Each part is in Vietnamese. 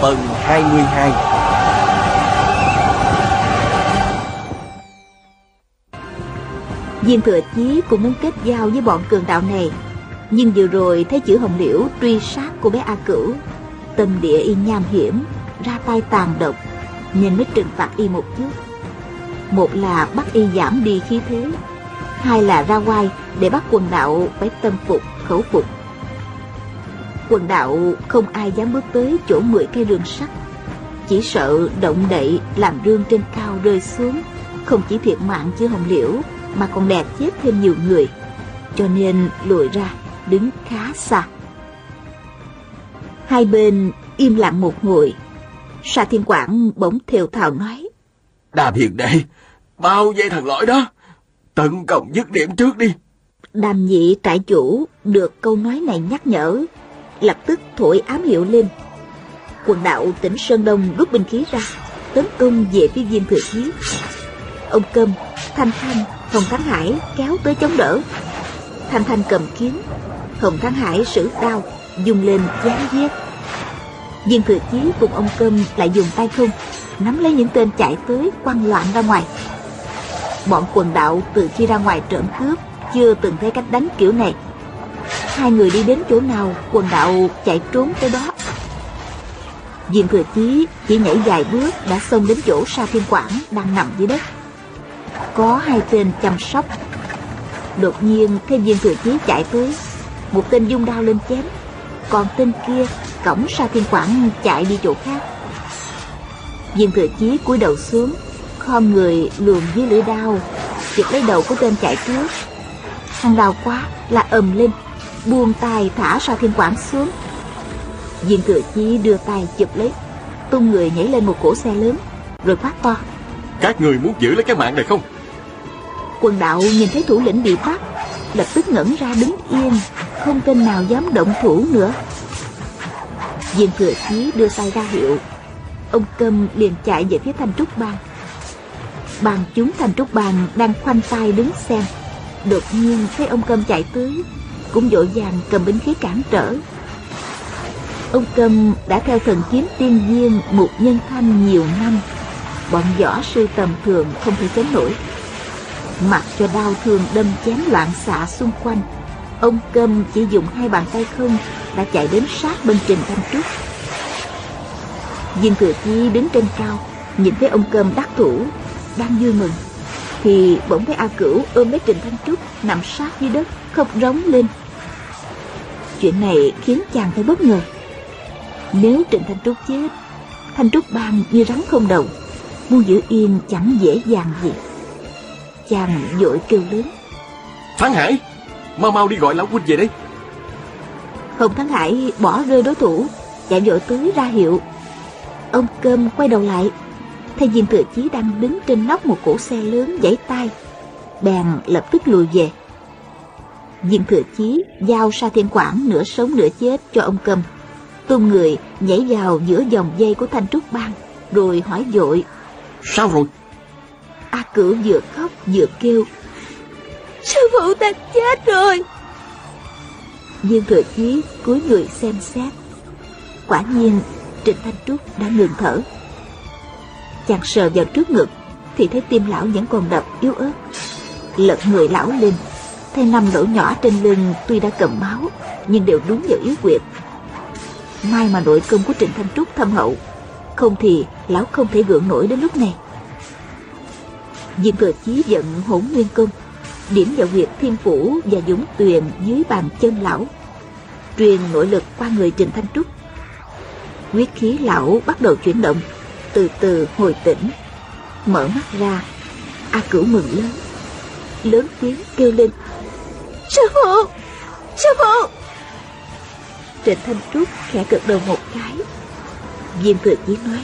Phần 22 Viên thừa chí cũng muốn kết giao với bọn cường đạo này, Nhưng vừa rồi thấy chữ hồng liễu truy sát cô bé A Cửu, Tâm địa y nham hiểm, Ra tay tàn độc, Nên mới trừng phạt y một chút. Một là bắt y giảm đi khí thế, Hai là ra quay để bắt quần đạo phải tâm phục, khẩu phục. Quần đạo không ai dám bước tới chỗ mười cây rương sắt. Chỉ sợ động đậy làm rương trên cao rơi xuống Không chỉ thiệt mạng chứ hồng liễu Mà còn đè chết thêm nhiều người. Cho nên lùi ra đứng khá xa. Hai bên im lặng một hồi Sa Thiên Quảng bỗng thều thào nói Đàm hiền đệ Bao dây thằng lõi đó Tấn công dứt điểm trước đi. Đàm nhị trại chủ được câu nói này nhắc nhở lập tức thổi ám hiệu lên. Quần đạo tỉnh sơn đông rút binh khí ra, tấn công về phía viên thừa chí ông cơm thanh thanh, hồng thắng hải kéo tới chống đỡ. Thanh thanh cầm kiếm, hồng thắng hải sử đao, dùng lên chém giết. Viên thừa chí cùng ông cơm lại dùng tay không, nắm lấy những tên chạy tới quăng loạn ra ngoài. Bọn quần đạo từ khi ra ngoài trộm cướp chưa từng thấy cách đánh kiểu này. Hai người đi đến chỗ nào Quần đạo chạy trốn tới đó Diệm Thừa Chí chỉ nhảy vài bước đã xông đến chỗ Sa Thiên Quảng đang nằm dưới đất. Có hai tên chăm sóc. Đột nhiên thấy Viên Thừa Chí chạy tới, một tên dung đao lên chém, còn tên kia cổng Sa Thiên Quảng chạy đi chỗ khác. Viên Thừa Chí cúi đầu xuống, khom người luồn dưới lưỡi đao, chụp lấy đầu của tên chạy trước. Thằng đào quá là ầm lên buông tay thả sa thiên quảng xuống. Viên thừa chí đưa tay chụp lấy. Tung người nhảy lên một cỗ xe lớn rồi quát to. Các người muốn giữ lấy cái mạng này không? Quần đạo nhìn thấy thủ lĩnh bị bắt lập tức ngẩn ra đứng yên không tên nào dám động thủ nữa. Viên thừa chí đưa tay ra hiệu. Ông câm liền chạy về phía thanh trúc bang. Bàn chúng thanh trúc bang đang khoanh tay đứng xem. Đột nhiên thấy ông câm chạy tới cũng vội vàng cầm binh khí cản trở. Ông cầm đã theo thần kiếm tiên viên một nhân thanh nhiều năm. Bọn võ sư tầm thường không thể chống nổi. Mặc cho đau thương đâm chém loạn xạ xung quanh, ông câm chỉ dùng hai bàn tay không đã chạy đến sát bên trình thanh trúc. Viên thừa chi đứng trên cao, nhìn thấy ông câm đắc thủ, đang vui mừng, thì bỗng thấy a cửu ôm lấy trình thanh trúc nằm sát dưới đất, khóc rống lên chuyện này khiến chàng phải bất ngờ. Nếu trịnh thanh trúc chết thanh trúc bang như rắn không đầu muốn giữ yên chẳng dễ dàng gì. Chàng vội kêu lớn. Thắng hải mau mau đi gọi lão huynh về đây. Hồng thắng hải bỏ rơi đối thủ chạy vội tới ra hiệu. Ông cơm quay đầu lại thấy viên thừa chí đang đứng trên nóc một cỗ xe lớn giãy tay bèn lập tức lùi về viên thừa chí giao sa thiên quảng nửa sống nửa chết cho ông cầm. Tung người nhảy vào giữa dòng dây của thanh trúc bang rồi hỏi dội sao rồi? A cửu vừa khóc vừa kêu sư phụ ta chết rồi. Viên thừa chí cúi người xem xét. Quả nhiên trịnh thanh trúc đã ngừng thở. Chàng sờ vào trước ngực thì thấy tim lão vẫn còn đập yếu ớt. Lật người lão lên thấy năm lỗ nhỏ trên lưng tuy đã cầm máu, nhưng đều đúng vào yếu quyệt may mà nội công của trịnh thanh trúc thâm hậu, không thì lão không thể gượng nổi đến lúc này. Diêm thừa chí giận hỗn nguyên công, điểm vào huyệt thiên phủ và dũng tuyền dưới bàn chân lão, truyền nội lực qua người trịnh thanh trúc. Huyết khí lão bắt đầu chuyển động, từ từ hồi tỉnh, mở mắt ra, a cửu mừng lớn lớn tiếng kêu lên Sư phụ! Sư phụ! Trịnh Thanh Trúc khẽ cực đầu một cái. Viên thừa chí nói.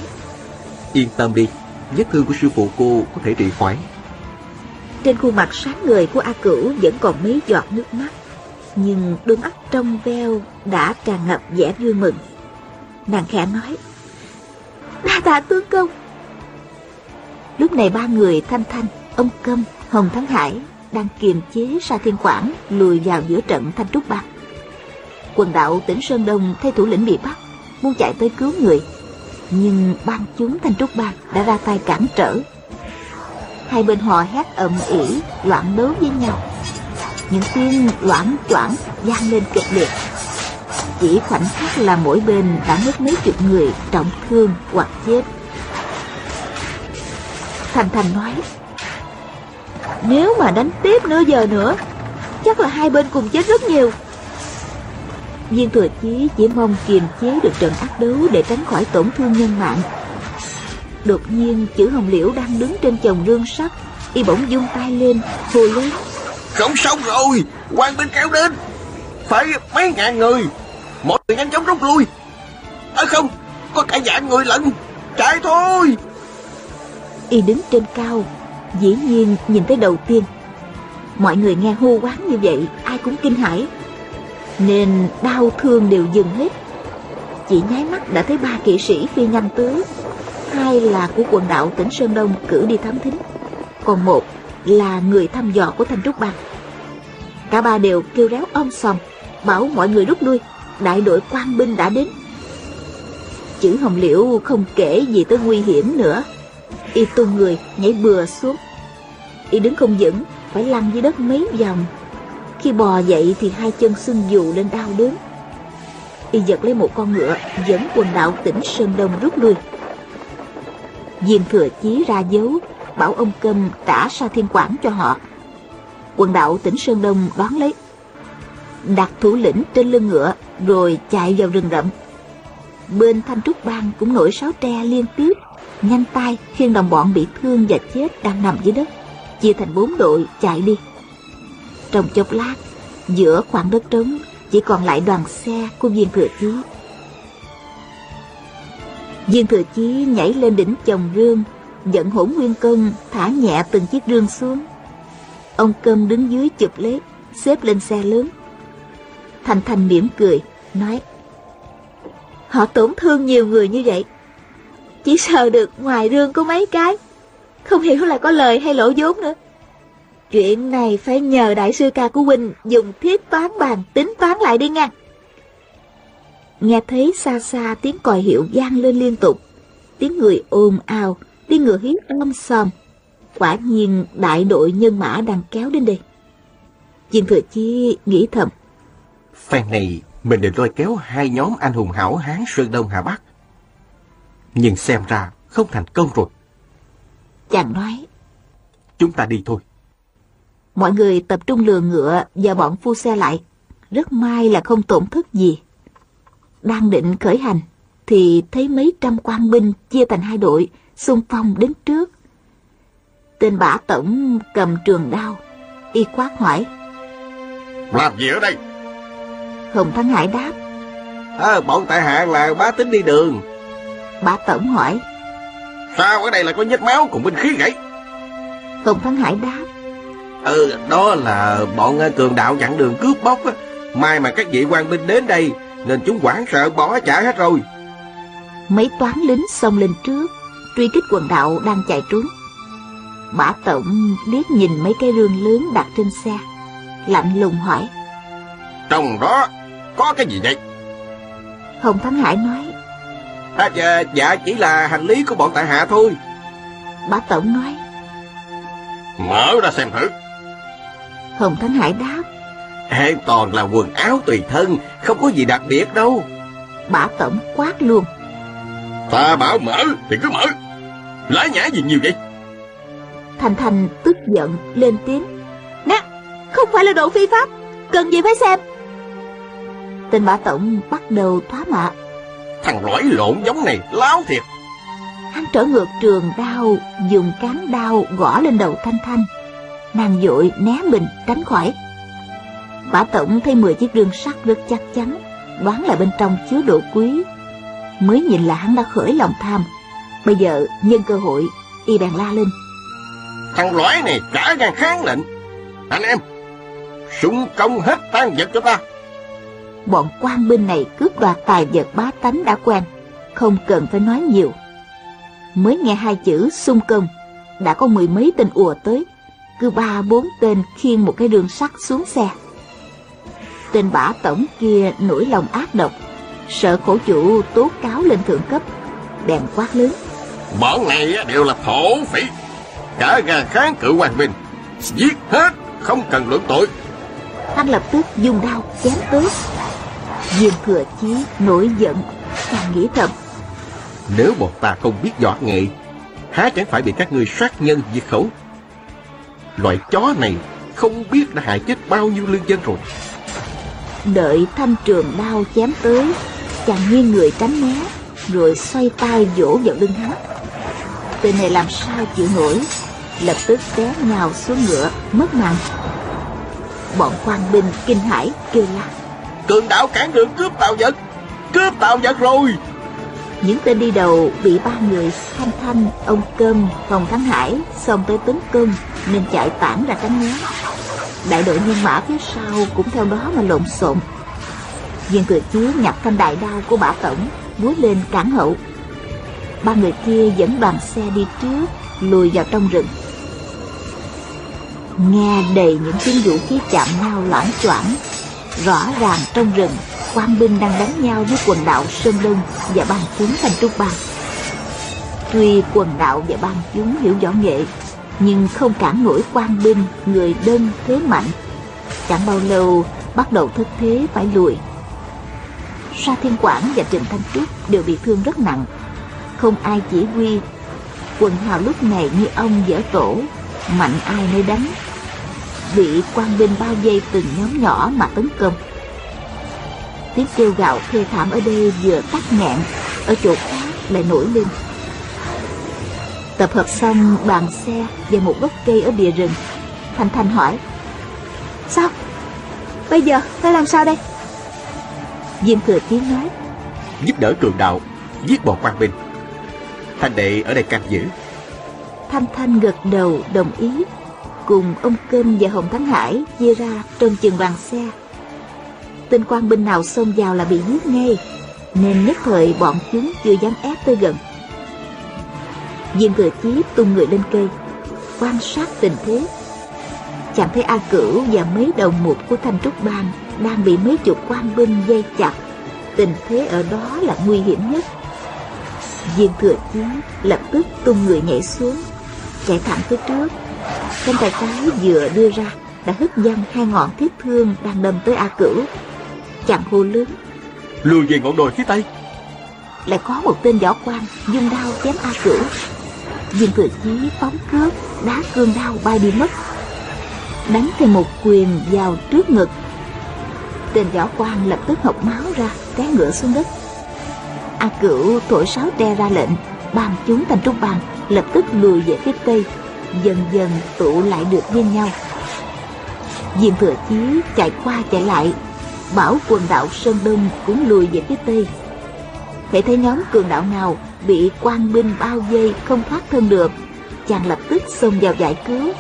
Yên tâm đi Vết thương của sư phụ cô có thể trị khỏi. Trên khuôn mặt sáng ngời của A Cửu Vẫn còn mấy giọt nước mắt Nhưng đôi mắt trong veo Đã tràn ngập vẻ vui mừng. Nàng khẽ nói Đa tạ tướng công. Lúc này ba người Thanh Thanh, ông Câm, Hồng Thắng Hải đang kiềm chế Sa Thiên Quảng lùi vào giữa trận Thanh Trúc Bang. Quần đạo tỉnh Sơn Đông thay thủ lĩnh bị bắt, muốn chạy tới cứu người, nhưng ban chúng Thanh Trúc Bang đã ra tay cản trở. Hai bên họ hét ầm ĩ, loạn đấu với nhau. Những tiếng loạn choảng vang lên kịch liệt. Chỉ khoảnh khắc là mỗi bên đã mất mấy chục người trọng thương hoặc chết. Thành Thành nói nếu mà đánh tiếp nửa giờ nữa Chắc là hai bên cùng chết rất nhiều. Viên thừa chí chỉ mong kiềm chế được trận ác đấu Để tránh khỏi tổn thương nhân mạng. Đột nhiên chữ hồng liễu đang đứng trên chồng rương sắt Y bỗng dung tay lên Hồ lớn. Không xong rồi quan binh kéo đến. Phải mấy ngàn người Mọi người nhanh chóng rút lui. À không Có cả dạng người lận Chạy thôi. Y đứng trên cao Dĩ nhiên nhìn thấy đầu tiên. Mọi người nghe hô quán như vậy, Ai cũng kinh hãi. Nên đau thương đều dừng hết. Chỉ nháy mắt đã thấy ba kỵ sĩ phi nhanh tới Hai là của quần đạo tỉnh Sơn Đông cử đi thám thính. Còn một là người thăm dò của Thanh Trúc Bang. Cả ba đều kêu réo om sòm, Bảo mọi người rút lui, Đại đội quan binh đã đến. Chữ Hồng Liễu không kể gì tới nguy hiểm nữa. Y tung người nhảy bừa xuống y đứng không vững, phải lăn dưới đất mấy vòng. Khi bò dậy thì hai chân xương dù lên đau đớn. Y giật lấy một con ngựa, dẫn quần đạo tỉnh sơn đông rút lui. Viên thừa chí ra dấu, bảo ông câm trả sa thiên quảng cho họ. Quần đạo tỉnh sơn đông đón lấy. Đặt thủ lĩnh trên lưng ngựa, rồi chạy vào rừng rậm. Bên thanh trúc bang cũng nổi sáo tre liên tiếp. Nhanh tay khiêng đồng bọn bị thương và chết đang nằm dưới đất chia thành bốn đội chạy đi. Trong chốc lát, giữa khoảng đất trống, chỉ còn lại đoàn xe của viên thừa chí. Viên thừa chí nhảy lên đỉnh chồng rương, dẫn hỗn nguyên cân thả nhẹ từng chiếc rương xuống. Ông cơm đứng dưới chụp lấy xếp lên xe lớn. Thành thành mỉm cười, nói, họ tổn thương nhiều người như vậy. Chỉ sợ được ngoài rương có mấy cái. Không hiểu là có lời hay lỗ vốn nữa. Chuyện này phải nhờ đại sư ca của huynh Dùng thiết toán bàn tính toán lại đi nha. Nghe thấy xa xa tiếng còi hiệu vang lên liên tục, Tiếng người ồn ào, Tiếng người hí om sòm. Quả nhiên đại đội nhân mã đang kéo đến đây. Viên Thừa Chi nghĩ thầm. Phen này mình định lôi kéo hai nhóm anh hùng hảo hán Sơn Đông Hà Bắc. Nhưng xem ra không thành công rồi. Chàng nói. Chúng ta đi thôi. Mọi người tập trung lừa ngựa và bọn phu xe lại. Rất may là không tổn thất gì. Đang định khởi hành, thì thấy mấy trăm quan binh chia thành hai đội, xung phong đến trước. Tên bả tổng cầm trường đao, y quát hỏi. Làm gì ở đây? Hồng Thắng Hải đáp. À, bọn tại hạ là bá tính đi đường Bá Tổng hỏi Sao ở đây lại có vết máu cùng binh khí vậy? Tùng Thắng Hải đáp. Ừ đó là bọn ờ, cường đạo chặn đường cướp bóc á. Mai mà các vị quan binh đến đây Nên chúng hoảng sợ bỏ chạy hết rồi. Mấy toán lính xông lên trước Truy kích quần đạo đang chạy trốn. Bả Tổng liếc nhìn mấy cái rương lớn đặt trên xe Lạnh lùng hỏi. Trong đó có cái gì vậy? Hồng Thắng Hải nói À, dạ, dạ chỉ là hành lý của bọn tại hạ thôi. Bá Tổng nói. Mở ra xem thử. Hồng Thắng Hải đáp. An toàn là quần áo tùy thân Không có gì đặc biệt đâu. Bá Tổng quát luôn. Ta bảo mở thì cứ mở. Lái nhã gì nhiều vậy? Thành Thành tức giận lên tiếng. Nè không phải là đồ phi pháp Cần gì phải xem. Tên bả tổng bắt đầu thoá mạ Thằng lõi lộn giống này láo thiệt Hắn trở ngược trường đao Dùng cán đao gõ lên đầu Thanh Thanh Nàng dội né mình tránh khỏi Bả tổng thấy 10 chiếc rương sắt rất chắc chắn Đoán là bên trong chứa đồ quý mới nhìn là hắn đã khởi lòng tham. Bây giờ nhân cơ hội, y bèn la lên. Thằng lõi này trả gan kháng lệnh. Anh em, súng công hết tan vật cho ta. Bọn quan binh này cướp đoạt tài vật bá tánh đã quen, không cần phải nói nhiều. Mới nghe hai chữ xung công, đã có mười mấy tên ùa tới, cứ ba bốn tên khiêng một cái đường sắt xuống xe. Tên bả tổng kia nổi lòng ác độc, sợ khổ chủ tố cáo lên thượng cấp, bèn quát lớn. Bọn này đều là thổ phỉ, cả gan kháng cự hoàng binh, giết hết, không cần luận tội. Hắn lập tức dùng đao chém tới. Diên thừa chí nổi giận, càng nghĩ thầm. Nếu bọn ta không biết võ nghệ, há chẳng phải bị các ngươi sát nhân diệt khẩu. Loại chó này không biết đã hại chết bao nhiêu lương dân rồi. Đợi thanh trường đao chém tới, chàng nghiêng người tránh né, rồi xoay tay vỗ vào lưng hắn. Tên này làm sao chịu nổi, lập tức té nhào xuống ngựa, mất mạng. Bọn quan binh kinh hãi kêu la. Cường đạo cản đường cướp tàu vật, cướp tàu vật rồi. Những tên đi đầu bị ba người Thanh Thanh, ông Cơm, Phòng Thắng Hải xông tới tấn công nên chạy tản ra tránh né. Đại đội nhân mã phía sau cũng theo đó mà lộn xộn. Viên thừa chí nhặt thanh đại đao của bả tổng, múa lên cản hậu. Ba người kia dẫn đoàn xe đi trước, lùi vào trong rừng. Nghe đầy những tiếng vũ khí chạm nhau loãng choảng. Rõ ràng trong rừng, quan binh đang đánh nhau với quần đạo Sơn lưng và bang chúng thành trúc bang. Tuy quần đạo và bang chúng hiểu võ nghệ, nhưng không cản nổi quan binh, người đơn thế mạnh. Chẳng bao lâu bắt đầu thất thế phải lùi. Sa Thiên Quảng và Trịnh Thanh Trúc đều bị thương rất nặng, không ai chỉ huy. Quần hào lúc này như ông dở tổ, mạnh ai nơi đánh. Bị quan binh bao vây từng nhóm nhỏ mà tấn công. Tiếng kêu gạo thê thảm ở đây vừa tắt nghẹn, ở chỗ khác lại nổi lên. Tập hợp xong đoàn xe và một gốc cây ở bìa rừng. Thanh Thanh hỏi. Sao? Bây giờ phải làm sao đây? Diêm Thừa Chí nói. Giúp đỡ cường đạo, giết bọn quan binh. Thanh đệ ở đây canh giữ. Thanh Thanh gật đầu đồng ý. Cùng ông Cơm và Hồng Thắng Hải chia ra trong chừng đoàn xe. Tên quan binh nào xông vào là bị giết ngay, nên nhất thời bọn chúng chưa dám ép tới gần. Viên Thừa Chí tung người lên cây, quan sát tình thế. chẳng thấy A Cửu và mấy đồng mục của Thanh Trúc Bang đang bị mấy chục quan binh dây chặt. Tình thế ở đó là nguy hiểm nhất. Viên Thừa Chí lập tức tung người nhảy xuống, chạy thẳng tới trước. Cánh tay trái vừa đưa ra đã hất văng hai ngọn thiết thương đang đâm tới A Cửu. Chàng hô lớn. Lùi về ngọn đồi phía tây. Lại có một tên võ quan dùng đao chém A Cửu. Diêm Thừa Chí phóng cướp, đá cương đao bay đi mất. Đánh thêm một quyền vào trước ngực. Tên võ quan lập tức học máu ra, té ngựa xuống đất. A Cửu thổi sáo tre ra lệnh, ban chúng thành trung bàn lập tức lùi về phía tây, dần dần tụ lại được với nhau. Diêm Thừa Chí chạy qua chạy lại, bảo quần đạo Sơn Đông cũng lùi về phía tây. Hãy thấy nhóm cường đạo nào bị quan binh bao vây không thoát thân được, chàng lập tức xông vào giải cứu.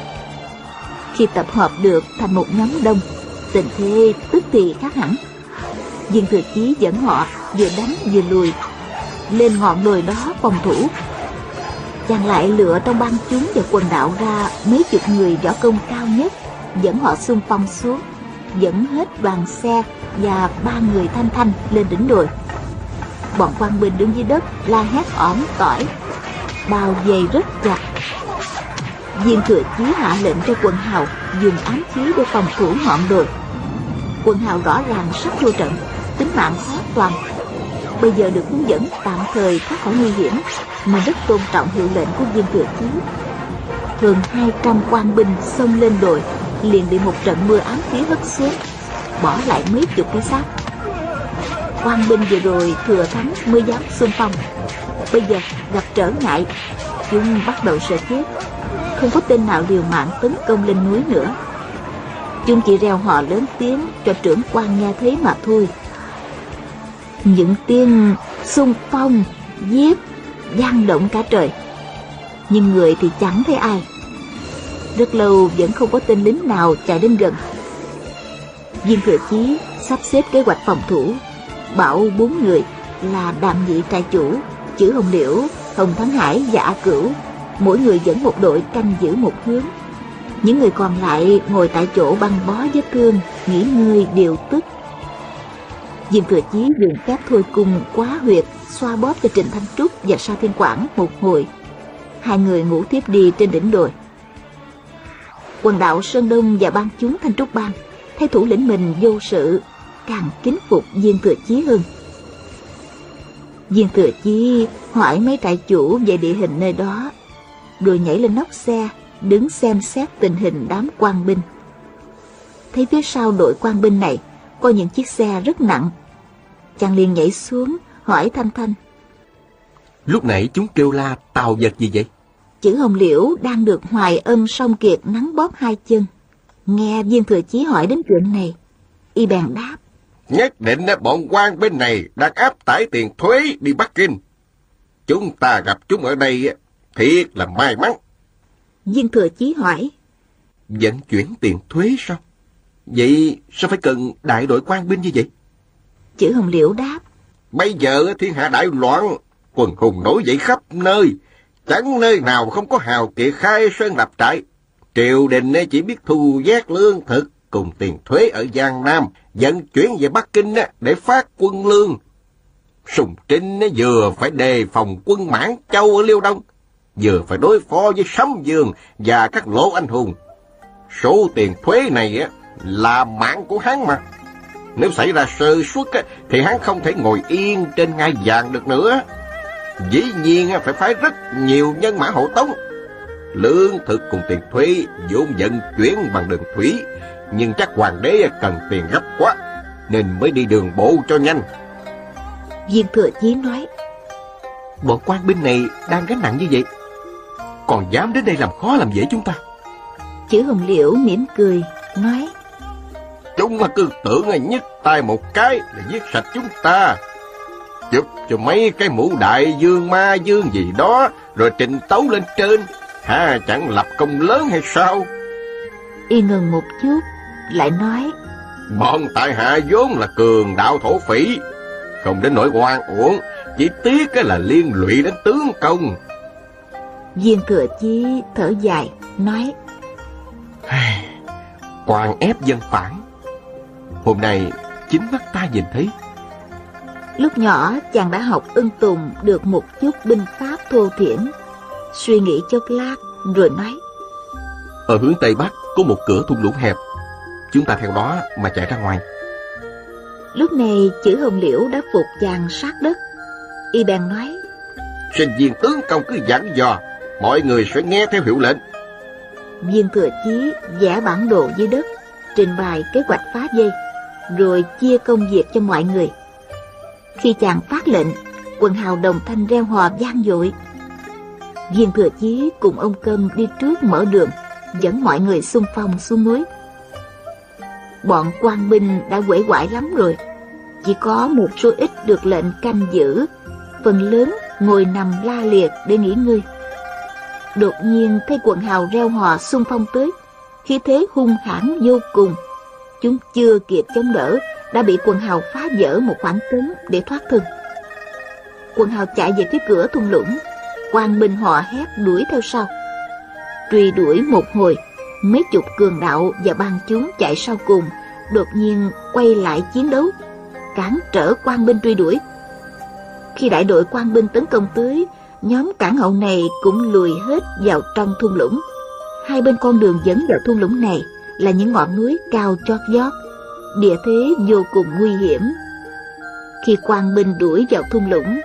Khi tập hợp được thành một nhóm đông, tình thế tức thì khác hẳn. Diêm Thừa Chí dẫn họ vừa đánh vừa lùi, lên ngọn đồi đó phòng thủ. Chàng lại lựa trong băng chúng và quần đạo ra mấy chục người võ công cao nhất, dẫn họ xung phong xuống, dẫn hết đoàn xe và ba người thanh thanh lên đỉnh đồi. Bọn quan binh đứng dưới đất la hét ỏm tỏi, bao vây rất chặt. Viên thừa chí hạ lệnh cho quần hào dùng ám khí để phòng thủ ngọn đồi. Quần hào rõ ràng sắp thua trận, tính mạng khó toàn. Bây giờ được hướng dẫn tạm thời thoát khỏi nguy hiểm, mà rất tôn trọng hiệu lệnh của viên thừa chí. Hơn 200 quan binh xông lên đồi, liền bị một trận mưa ám khí hất xuống, bỏ lại mấy chục cái xác. Quan binh vừa rồi thừa thắng mới dám xung phong. Bây giờ gặp trở ngại, chúng bắt đầu sợ chết. Không có tên nào liều mạng tấn công lên núi nữa. Chúng chỉ reo hò lớn tiếng cho trưởng quan nghe thấy mà thôi. Những tiếng xung phong, giết, gian động cả trời. Nhưng người thì chẳng thấy ai. Rất lâu vẫn không có tên lính nào chạy đến gần. Viên thừa chí sắp xếp kế hoạch phòng thủ, bảo bốn người là đàm nhị trại chủ, chữ hồng liễu, hồng thắng hải và a cửu, mỗi người dẫn một đội canh giữ một hướng. Những người còn lại ngồi tại chỗ băng bó vết thương, nghỉ ngơi điều tức. Diêm Thừa Chí dùng phép thôi cung quá huyệt, xoa bóp cho Trịnh Thanh Trúc và Sa Thiên Quảng một hồi. Hai người ngủ tiếp đi trên đỉnh đồi. Quần đạo Sơn Đông và ban chúng Thanh Trúc Bang thấy thủ lĩnh mình vô sự, càng kính phục Diêm Thừa Chí hơn. Diêm Thừa Chí hỏi mấy trại chủ về địa hình nơi đó, rồi nhảy lên nóc xe, đứng xem xét tình hình đám quan binh. Thấy phía sau đội quan binh này có những chiếc xe rất nặng. Chàng liền nhảy xuống, hỏi Thanh Thanh. Lúc nãy chúng kêu la tàu vật gì vậy? Chữ hồng liễu đang được hoài âm song kiệt nắng bóp hai chân. Nghe viên thừa chí hỏi đến chuyện này, y bèn đáp. Nhất định bọn quan bên này đang áp tải tiền thuế đi Bắc Kinh. Chúng ta gặp chúng ở đây thiệt là may mắn. Viên thừa chí hỏi. Vận chuyển tiền thuế sao? Vậy sao phải cần đại đội quan binh như vậy? Chữ hồng liễu đáp. Bây giờ thiên hạ đại loạn, quần hùng nổi dậy khắp nơi. Chẳng nơi nào không có hào kiệt khai sơn lập trại. Triều đình chỉ biết thu vét lương thực cùng tiền thuế ở Giang Nam, vận chuyển về Bắc Kinh để phát quân lương. Sùng Trinh vừa phải đề phòng quân Mãn Châu ở Liêu Đông, vừa phải đối phó với Sấm Dương và các lỗ anh hùng. Số tiền thuế này là mạng của hắn mà. Nếu xảy ra sơ suất thì hắn không thể ngồi yên trên ngai vàng được nữa. Dĩ nhiên phải phái rất nhiều nhân mã hộ tống. Lương thực cùng tiền thuế vốn vận chuyển bằng đường thủy, nhưng chắc hoàng đế cần tiền gấp quá, nên mới đi đường bộ cho nhanh. Viên thừa chí nói, Bọn quan binh này đang gánh nặng như vậy, còn dám đến đây làm khó làm dễ chúng ta. Chữ hồng liễu mỉm cười, nói, Chúng cứ tưởng nhất tay một cái là giết sạch chúng ta. Chụp cho mấy cái mũ đại dương ma dương gì đó, rồi trình tấu lên trên. Ha, chẳng lập công lớn hay sao? Y ngừng một chút, lại nói, Bọn tại hạ vốn là cường đạo thổ phỉ, không đến nỗi oan uổng, chỉ tiếc cái là liên lụy đến tướng công. Viên thừa chí thở dài, nói, Quan ép dân phản. Hôm nay chính mắt ta nhìn thấy. Lúc nhỏ chàng đã học ưng tùng được một chút binh pháp thô thiển. Suy nghĩ chốc lát rồi nói. Ở hướng Tây Bắc có một cửa thung lũng hẹp. Chúng ta theo đó mà chạy ra ngoài. Lúc này chữ hồng liễu đã phục chàng sát đất. Y bèn nói. Sinh viên tướng công cứ dặn dò, mọi người sẽ nghe theo hiệu lệnh. Viên thừa chí vẽ bản đồ dưới đất, trình bày kế hoạch phá dây, rồi chia công việc cho mọi người. Khi chàng phát lệnh, quần hào đồng thanh reo hò vang dội. Viên thừa chí cùng ông cơm đi trước mở đường, dẫn mọi người xung phong xuống núi. Bọn quan binh đã quể quải lắm rồi, chỉ có một số ít được lệnh canh giữ, phần lớn ngồi nằm la liệt để nghỉ ngơi. Đột nhiên thấy quần hào reo hò xung phong tới, khí thế hung hãn vô cùng. Chúng chưa kịp chống đỡ, đã bị quần hào phá vỡ một khoảng trống để thoát thân. Quần hào chạy về phía cửa thung lũng, quan binh họ hét đuổi theo sau. Truy đuổi một hồi, mấy chục cường đạo và bang chúng chạy sau cùng, đột nhiên quay lại chiến đấu, cản trở quan binh truy đuổi. Khi đại đội quan binh tấn công tới, nhóm cản hậu này cũng lùi hết vào trong thung lũng. Hai bên con đường dẫn vào thung lũng này là những ngọn núi cao chót vót, địa thế vô cùng nguy hiểm. Khi quan binh đuổi vào thung lũng,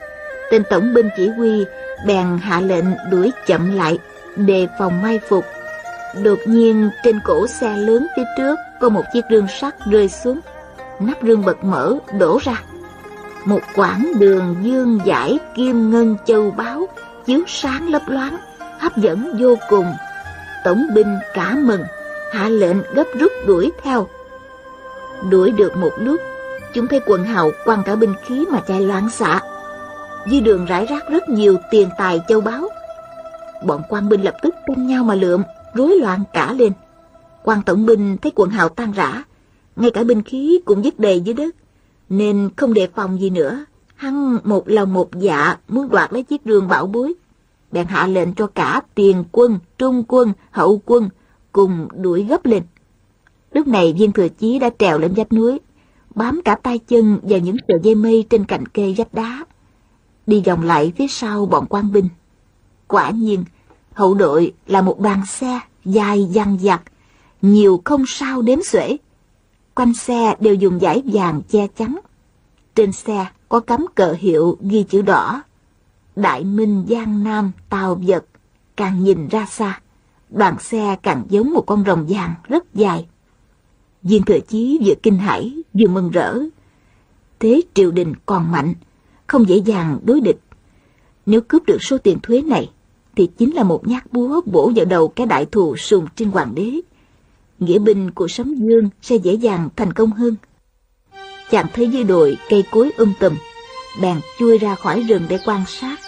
tên tổng binh chỉ huy bèn hạ lệnh đuổi chậm lại, đề phòng mai phục. Đột nhiên trên cổ xe lớn phía trước có một chiếc rương sắt rơi xuống, nắp rương bật mở đổ ra. Một quãng đường dương giải kim ngân châu báu chiếu sáng lấp loáng, hấp dẫn vô cùng. Tổng binh cả mừng, hạ lệnh gấp rút đuổi theo. Đuổi được một lúc, chúng thấy quần hào quăng cả binh khí mà chạy loạn xạ. dưới đường rải rác rất nhiều tiền tài châu báu. Bọn quan binh lập tức tung nhau mà lượm, rối loạn cả lên. quan tổng binh thấy quần hào tan rã, ngay cả binh khí cũng dứt đầy dưới đất, nên không đề phòng gì nữa. Hắn một lòng một dạ muốn đoạt lấy chiếc rương bảo bối. Bèn hạ lệnh cho cả tiền quân, trung quân, hậu quân cùng đuổi gấp lên. Lúc này viên thừa chí đã trèo lên vách núi, bám cả tay chân vào những sợi dây mây trên cành cây vách đá. Đi vòng lại phía sau bọn quan binh. Quả nhiên, hậu đội là một đoàn xe dài dằng dặc, nhiều không sao đếm xuể. Quanh xe đều dùng vải vàng che chắn. Trên xe có cắm cờ hiệu ghi chữ đỏ. Đại Minh Giang Nam Tàu Vật, càng nhìn ra xa, đoàn xe càng giống một con rồng vàng rất dài. Viên thừa chí vừa kinh hãi vừa mừng rỡ. Thế triều đình còn mạnh, không dễ dàng đối địch. Nếu cướp được số tiền thuế này, thì chính là một nhát búa bổ vào đầu cái đại thù sùng trên hoàng đế. Nghĩa binh của Sấm Dương sẽ dễ dàng thành công hơn. Chàng thấy dưới đồi cây cối um tùm, bèn chui ra khỏi rừng để quan sát.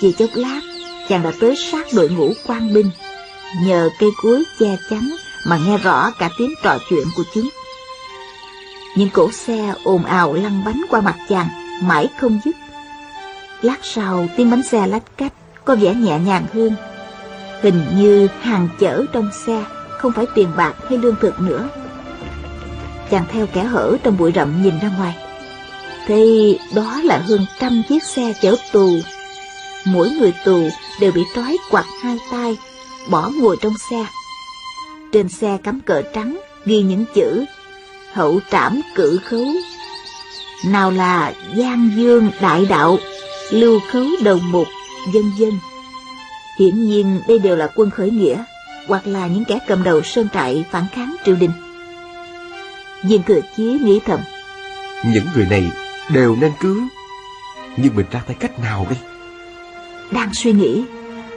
Chỉ chốc lát, chàng đã tới sát đội ngũ quan binh. Nhờ cây cối che chắn mà nghe rõ cả tiếng trò chuyện của chúng. Những cỗ xe ồn ào lăn bánh qua mặt chàng, mãi không dứt. Lát sau tiếng bánh xe lách cách có vẻ nhẹ nhàng hơn. Hình như hàng chở trong xe không phải tiền bạc hay lương thực nữa. Chàng theo kẻ hở trong bụi rậm nhìn ra ngoài. Thì đó là hơn trăm chiếc xe chở tù. Mỗi người tù đều bị trói quặt hai tay, bỏ ngồi trong xe. Trên xe cắm cờ trắng ghi những chữ hậu trảm cử khấu. Nào là Giang Dương Đại Đạo, Lưu Khấu Đầu Mục, dân dân. Hiển nhiên đây đều là quân khởi nghĩa, hoặc là những kẻ cầm đầu sơn trại phản kháng triều đình. Viên thừa chí nghĩ thầm. Những người này đều nên cứu, nhưng mình ra tay cách nào đây? Đang suy nghĩ,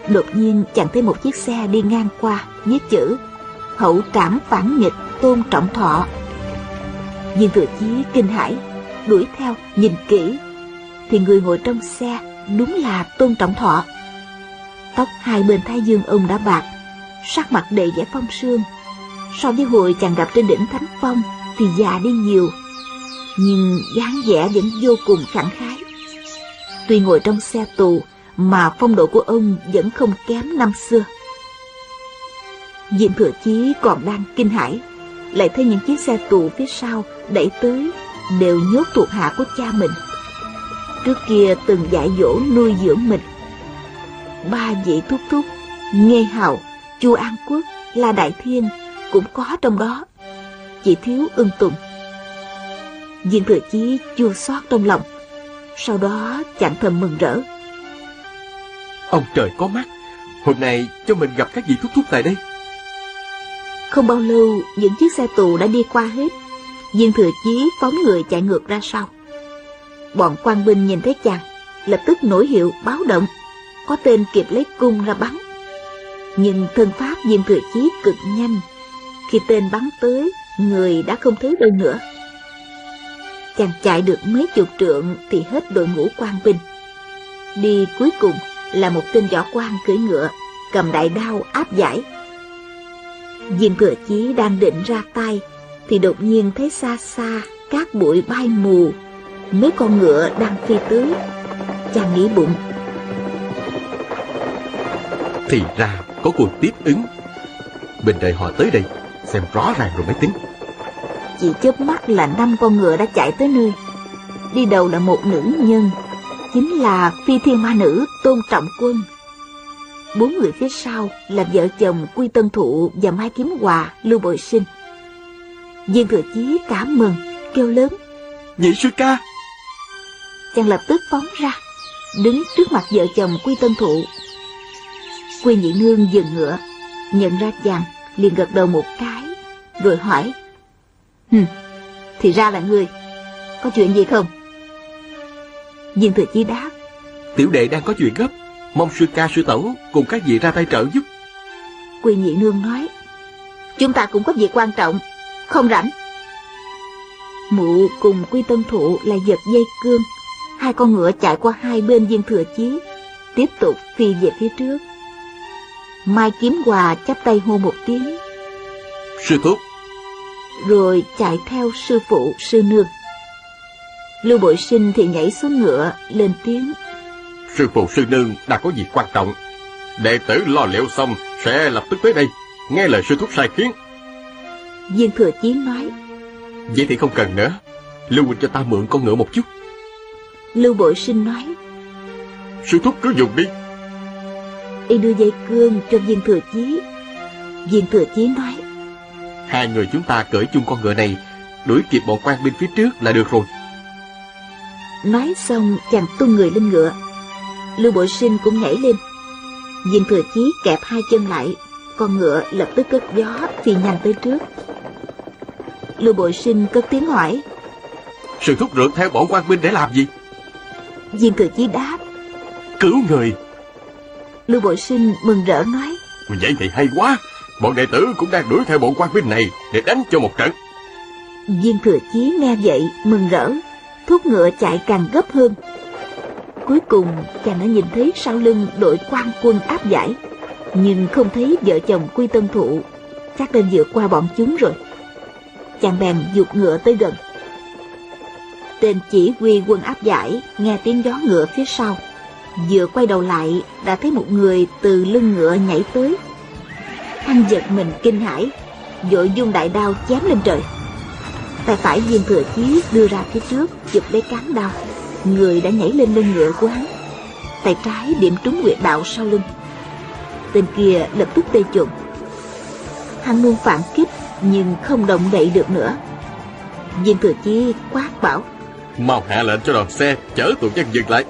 đột nhiên chặn thấy một chiếc xe đi ngang qua, viết chữ hậu trảm phản nghịch tôn trọng thọ. Viên thừa chí kinh hãi đuổi theo nhìn kỹ. Thì người ngồi trong xe đúng là tôn trọng thọ. Tóc hai bên thái dương ông đã bạc sắc mặt đầy vẻ phong sương. So với hồi chàng gặp trên đỉnh thánh phong thì già đi nhiều nhưng dáng vẻ vẫn vô cùng khẳng khái. Tuy ngồi trong xe tù mà phong độ của ông vẫn không kém năm xưa. Diệm thừa chí còn đang kinh hãi Lại thấy những chiếc xe tù phía sau đẩy tới Đều nhốt thuộc hạ của cha mình. Trước kia từng dạy dỗ nuôi dưỡng mình. Ba vị thúc thúc Nghê Hào, Chu An Quốc, La Đại Thiên Cũng có trong đó. Chỉ thiếu ưng tùng. Diệm thừa chí chua xót trong lòng Sau đó chẳng thầm mừng rỡ. Ông trời có mắt Hôm nay cho mình gặp các vị thúc thúc tại đây không bao lâu, những chiếc xe tù đã đi qua hết. Viên thừa chí phóng người chạy ngược ra sau. Bọn quan binh nhìn thấy chàng, lập tức nổi hiệu báo động. Có tên kịp lấy cung ra bắn. Nhưng thân pháp viên thừa chí cực nhanh. Khi tên bắn tới, người đã không thấy đâu nữa. Chàng chạy được mấy chục trượng thì hết đội ngũ quan binh. Đi cuối cùng là một tên võ quan cưỡi ngựa, cầm đại đao áp giải. Diêm thừa chí đang định ra tay Thì đột nhiên thấy xa xa Các bụi bay mù Mấy con ngựa đang phi tới Chàng nghĩ bụng. Thì ra có cuộc tiếp ứng. Mình đợi họ tới đây Xem rõ ràng rồi mới tính Chỉ chớp mắt là năm con ngựa đã chạy tới nơi. Đi đầu là một nữ nhân Chính là phi thiên ma nữ Tôn Trọng Quân Bốn người phía sau là vợ chồng Quy Tân Thụ và Mai Kiếm Hòa, Lưu Bội Sinh. Viên Thừa Chí cảm mừng, kêu lớn. Nhị sư ca! Chàng lập tức phóng ra, đứng trước mặt vợ chồng Quy Tân Thụ. Quy Nhị Nương dừng ngựa, nhận ra chàng, liền gật đầu một cái, rồi hỏi. Hừm, thì ra là người, có chuyện gì không? Viên Thừa Chí đáp. Tiểu đệ đang có chuyện gấp Mong sư ca sư tẩu cùng các vị ra tay trợ giúp Quỳ nhị nương nói Chúng ta cũng có việc quan trọng Không rảnh Mụ cùng quy tân thụ là giật dây cương Hai con ngựa chạy qua hai bên viên thừa chí, tiếp tục phi về phía trước. Mai Kiếm Hòa chắp tay hô một tiếng. Sư thúc. Rồi chạy theo sư phụ, sư nương. Lưu Bội Sinh thì nhảy xuống ngựa, lên tiếng. Sư phụ sư nương đã có việc quan trọng. Đệ tử lo liệu xong sẽ lập tức tới đây, nghe lời sư thúc sai khiến. Viên Thừa Chí nói. Vậy thì không cần nữa. Lưu Huynh cho ta mượn con ngựa một chút. Lưu Bội Sinh nói. Sư thúc cứ dùng đi. Y đưa dây cương cho viên thừa chí. Viên thừa chí nói. Hai người chúng ta cởi chung con ngựa này, đuổi kịp bọn quan binh phía trước là được rồi. Nói xong chàng tung người lên ngựa. Lưu Bội Sinh cũng nhảy lên. Viên thừa chí kẹp hai chân lại, con ngựa lập tức cất gió phi nhanh tới trước. Lưu Bội Sinh cất tiếng hỏi. Sư thúc rượt theo bọn quan binh để làm gì? Viên thừa chí đáp. Cứu người. Lưu Bội Sinh mừng rỡ nói. Vậy thì hay quá. Bọn đệ tử cũng đang đuổi theo bọn quan binh này để đánh cho một trận. Viên thừa chí nghe vậy mừng rỡ, thúc ngựa chạy càng gấp hơn. Cuối cùng chàng đã nhìn thấy sau lưng đội quan quân áp giải, nhưng không thấy vợ chồng Quy Tân Thụ, chắc nên vượt qua bọn chúng rồi. Chàng bèn dục ngựa tới gần. Tên chỉ huy quân áp giải nghe tiếng gió ngựa phía sau, vừa quay đầu lại đã thấy một người từ lưng ngựa nhảy tới. Anh giật mình kinh hãi, vội dung đại đao chém lên trời. Tay phải viên thừa chí đưa ra phía trước chụp lấy cán đao, người đã nhảy lên lưng ngựa của hắn. Tay trái điểm trúng nguyệt đạo sau lưng. Tên kia lập tức tê chụng. Hắn muốn phản kích nhưng không động đậy được nữa. Viên thừa chí quát bảo Mau hạ lệnh cho đoàn xe chở tụi dân dừng lại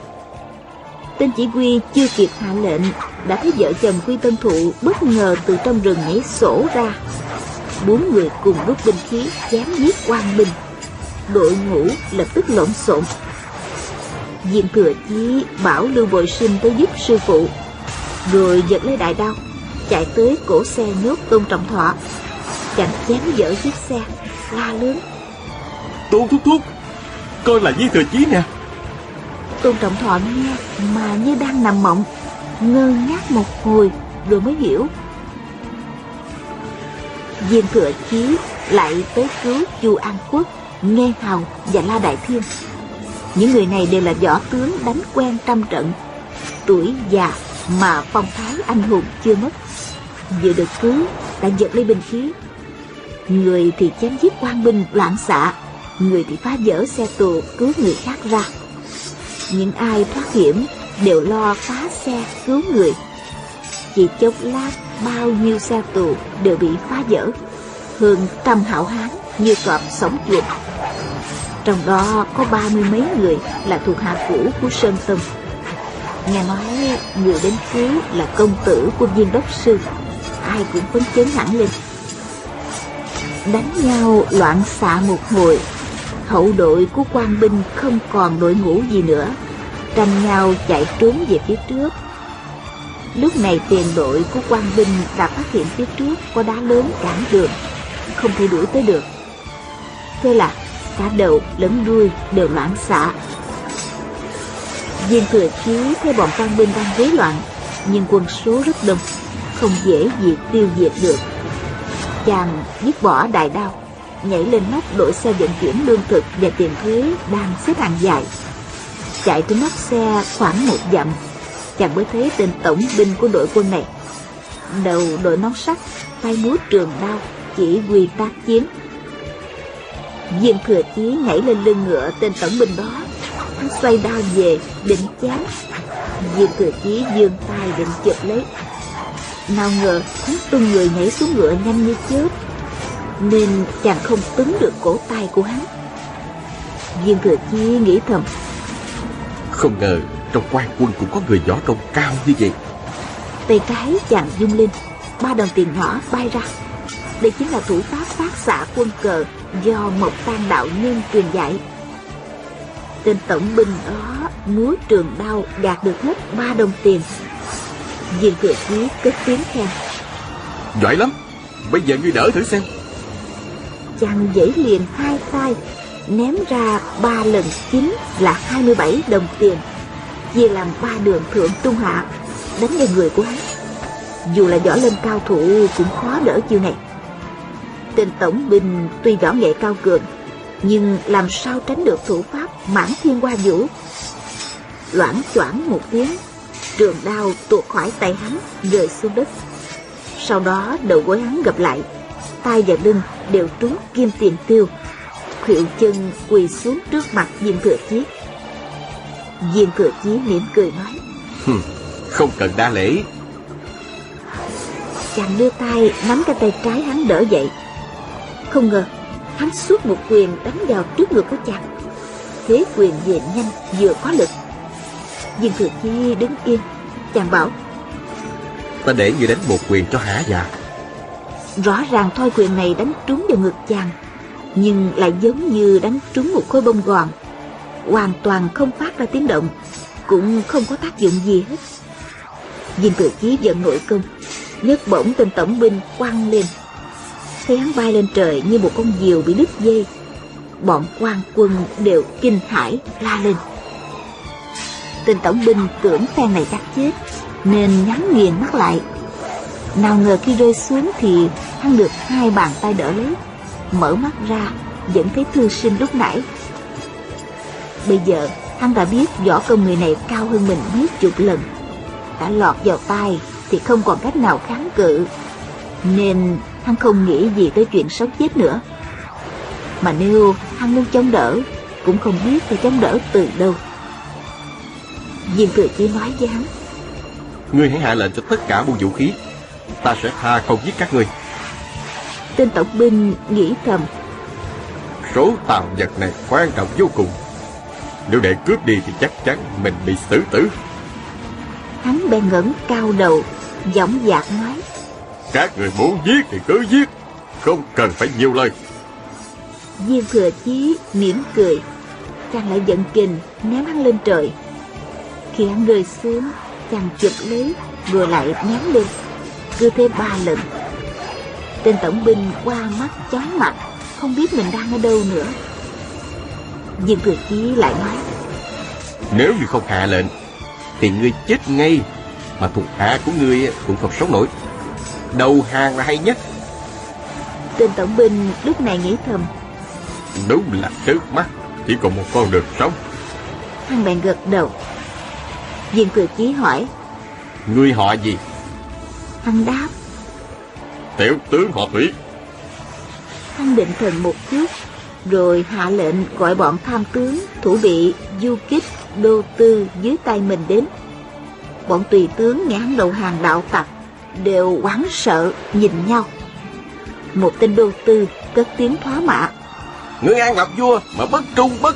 Tên chỉ huy chưa kịp hạ lệnh Đã thấy vợ chồng Quy Tân Thụ bất ngờ từ trong rừng nhảy sổ ra Bốn người cùng rút binh khí chém giết quan binh. Đội ngũ lập tức lộn xộn. Diệm thừa chí bảo Lưu Bội Sinh tới giúp sư phụ Rồi giật lấy đại đao Chạy tới cổ xe nhốt Tôn Trọng Thọ. Chàng chém dở chiếc xe La lớn. Tôn thúc thúc Coi là viên thừa chí nè. Tôn Trọng Thọ nghe mà như đang nằm mộng Ngơ ngác một hồi rồi mới hiểu Viên Thừa Chí lại tới cứu Chu An Quốc, Nghe Hào và La Đại Thiên. Những người này đều là võ tướng đánh quen trăm trận. Tuổi già mà phong thái anh hùng chưa mất. Vừa được cứu đã giật lấy binh khí. Người thì chém giết quan binh loạn xạ Người thì phá vỡ xe tù cứu người khác ra. Những ai thoát hiểm đều lo phá xe cứu người. Chỉ chốc lát bao nhiêu xe tù đều bị phá vỡ. Hơn trăm hảo hán như cọp sống chuột. Trong đó có ba mươi mấy người là thuộc hạ cũ của Sơn Tông. Nghe nói người đến cứu là công tử của viên đốc sư. Ai cũng phấn chấn hẳn lên. Đánh nhau loạn xạ một hồi, hậu đội của quan binh không còn đội ngũ gì nữa tranh nhau chạy trốn về phía trước lúc này tiền đội của quan binh đã phát hiện phía trước có đá lớn cản đường không thể đuổi tới được. Thế là cả đầu lẫn đuôi đều loạn xạ. Viên thừa chí thấy bọn quan binh đang rối loạn nhưng quân số rất đông không dễ gì tiêu diệt được. Chàng dứt bỏ đại đao nhảy lên nóc đội xe vận chuyển lương thực và tiền thuế đang xếp hàng dài. Chạy trên nóc xe khoảng một dặm, chàng mới thấy tên tổng binh của đội quân này. Đầu đội nón sắt, tay múa trường đao, chỉ quy tác chiến. Viên thừa chí nhảy lên lưng ngựa tên tổng binh đó, hắn xoay đao về, định chém. Viên thừa chí giương tay định chụp lấy. Nào ngờ, hắn tung người nhảy xuống ngựa nhanh như chớp, nên chàng không túm được cổ tay của hắn viên thừa chí nghĩ thầm không ngờ trong quan quân cũng có người võ công cao như vậy. Tay trái chàng dung lên ba đồng tiền nhỏ bay ra. Đây chính là thủ pháp phát xạ quân cờ do một tan đạo nhân truyền dạy. Tên tổng binh đó múa trường đao gạt được hết ba đồng tiền. Viên thừa chí cất tiếng khen. Giỏi lắm bây giờ ngươi đỡ thử xem. Chàng dãy liền hai tay ném ra ba lần chính là 27 đồng tiền chia làm ba đường thượng trung hạ, đánh vào người của hắn. Dù là võ lâm cao thủ cũng khó đỡ chiêu này. Tên tổng binh tuy võ nghệ cao cường, nhưng làm sao tránh được thủ pháp mãn thiên hoa vũ? Loãng choảng một tiếng, trường đao tuột khỏi tay hắn, rơi xuống đất. Sau đó, đầu gối hắn gập lại, tay và lưng đều trúng kim tiền tiêu. Khuỵu chân quỳ xuống trước mặt viên thừa chiết viên thừa chí mỉm cười nói. Không cần đa lễ. Chàng đưa tay nắm cái tay trái hắn đỡ dậy. Không ngờ hắn suốt một quyền đánh vào trước ngực của chàng. Thế quyền vừa nhanh vừa có lực. Viên thừa chi đứng yên. Chàng bảo ta để người đánh một quyền cho hả già rõ ràng thôi quyền này đánh trúng vào ngực chàng nhưng lại giống như đánh trúng một khối bông gòn hoàn toàn không phát ra tiếng động, cũng không có tác dụng gì hết. Viên thừa chí giận nội công, nhấc bổng tên tổng binh quăng lên. Thấy hắn bay lên trời như một con diều bị đứt dây, bọn quan quân đều kinh hãi la lên. Tên tổng binh tưởng phen này chắc chết, nên nhắm nghiền mắt lại. Nào ngờ khi rơi xuống thì hắn được hai bàn tay đỡ lấy, mở mắt ra, vẫn thấy thư sinh lúc nãy bây giờ hắn đã biết võ công người này cao hơn mình mấy chục lần. Đã lọt vào tay thì không còn cách nào kháng cự. Nên hắn không nghĩ gì tới chuyện sống chết nữa. Mà nếu hắn muốn chống đỡ cũng không biết phải chống đỡ từ đâu. Viên thừa chỉ nói với hắn. Ngươi hãy hạ lệnh cho tất cả buông vũ khí. Ta sẽ tha không giết các ngươi. Tên tổng binh nghĩ thầm. Số tàn vật này quan trọng vô cùng nếu để cướp đi thì chắc chắn mình bị xử tử. Hắn bèn ngẩng cao đầu giọng dạc nói. Các người muốn giết thì cứ giết không cần phải nhiều lời. Viên thừa chí mỉm cười chàng lại giận kình ném hắn lên trời. Khi hắn rơi xuống chàng chụp lấy rồi lại ném lên cứ thế ba lần. Tên tổng binh qua mắt chóng mặt không biết mình đang ở đâu nữa viên thừa chí lại nói nếu như không hạ lệnh thì ngươi chết ngay mà thuộc hạ của ngươi cũng không sống nổi. Đầu hàng là hay nhất. tên tổng binh lúc này nghĩ thầm đúng là trước mắt chỉ còn một con đường sống. Hắn bèn gật đầu. Viên thừa chí hỏi ngươi họ gì? Hắn đáp. Tiểu tướng họ thủy. Hắn định thần một chút rồi hạ lệnh gọi bọn tham tướng thủ bị du kích đô tư dưới tay mình đến. Bọn tùy tướng nghe hắn đầu hàng đạo tặc đều hoảng sợ nhìn nhau. Một tên đô tư cất tiếng thoá mạ. Ngươi an lập vua mà bất trung bất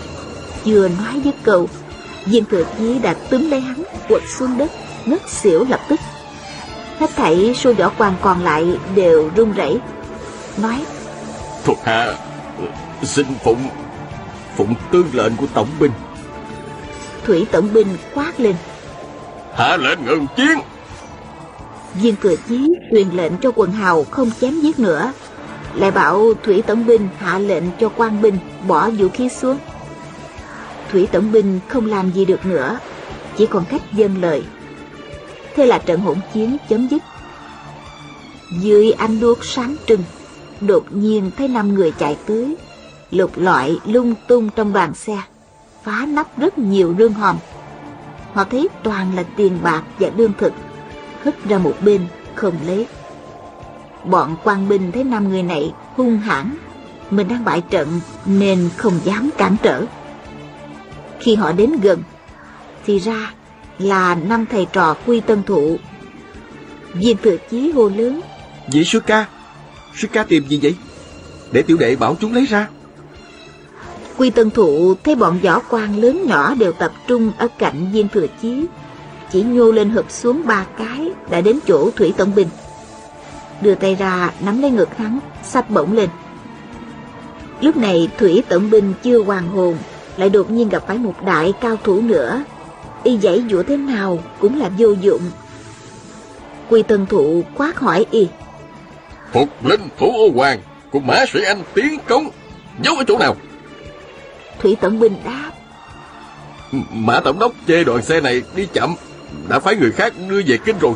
vừa nói với câu viên thừa chí đã túm lấy hắn quật xuống đất ngất xỉu lập tức. Hết thảy số võ quan còn lại đều run rẩy. Nói thuộc hạ xin phụng phụng tư lệnh của tổng binh. Thủy tổng binh quát lên. Hạ lệnh ngừng chiến. Viên thừa chí truyền lệnh cho quần hào không chém giết nữa. Lại bảo thủy tổng binh hạ lệnh cho quan binh bỏ vũ khí xuống. Thủy tổng binh không làm gì được nữa chỉ còn cách dâng lời. Thế là trận hỗn chiến chấm dứt. Dưới ánh đuốc sáng trưng đột nhiên thấy năm người chạy tới lục lọi lung tung trong đoàn xe, phá nắp rất nhiều rương hòm. Họ thấy toàn là tiền bạc và lương thực, hất ra một bên, không lấy. Bọn quan binh thấy năm người này hung hãn, mình đang bại trận nên không dám cản trở. Khi họ đến gần, thì ra là năm thầy trò quy tân thụ viên thừa chí hô lớn, Vậy sư ca Sư ca tìm gì vậy? Để tiểu đệ bảo chúng lấy ra quy tân thụ thấy bọn võ quan lớn nhỏ đều tập trung ở cạnh viên thừa chí. Chỉ nhô lên hụp xuống ba cái đã đến chỗ thủy tổng Bình. đưa tay ra nắm lấy ngực hắn sách bổng lên. Lúc này thủy tổng Bình chưa hoàn hồn, lại đột nhiên gặp phải một đại cao thủ nữa. Y dãy dụa thế nào cũng là vô dụng. Quy tân thụ quát hỏi y. Phục linh thủ ô hoàng của mã sĩ anh tiến công. Giấu ở chỗ nào? Thủy Tổng Binh đáp. Mã Tổng đốc chê đoàn xe này đi chậm, đã phái người khác đưa về kinh rồi.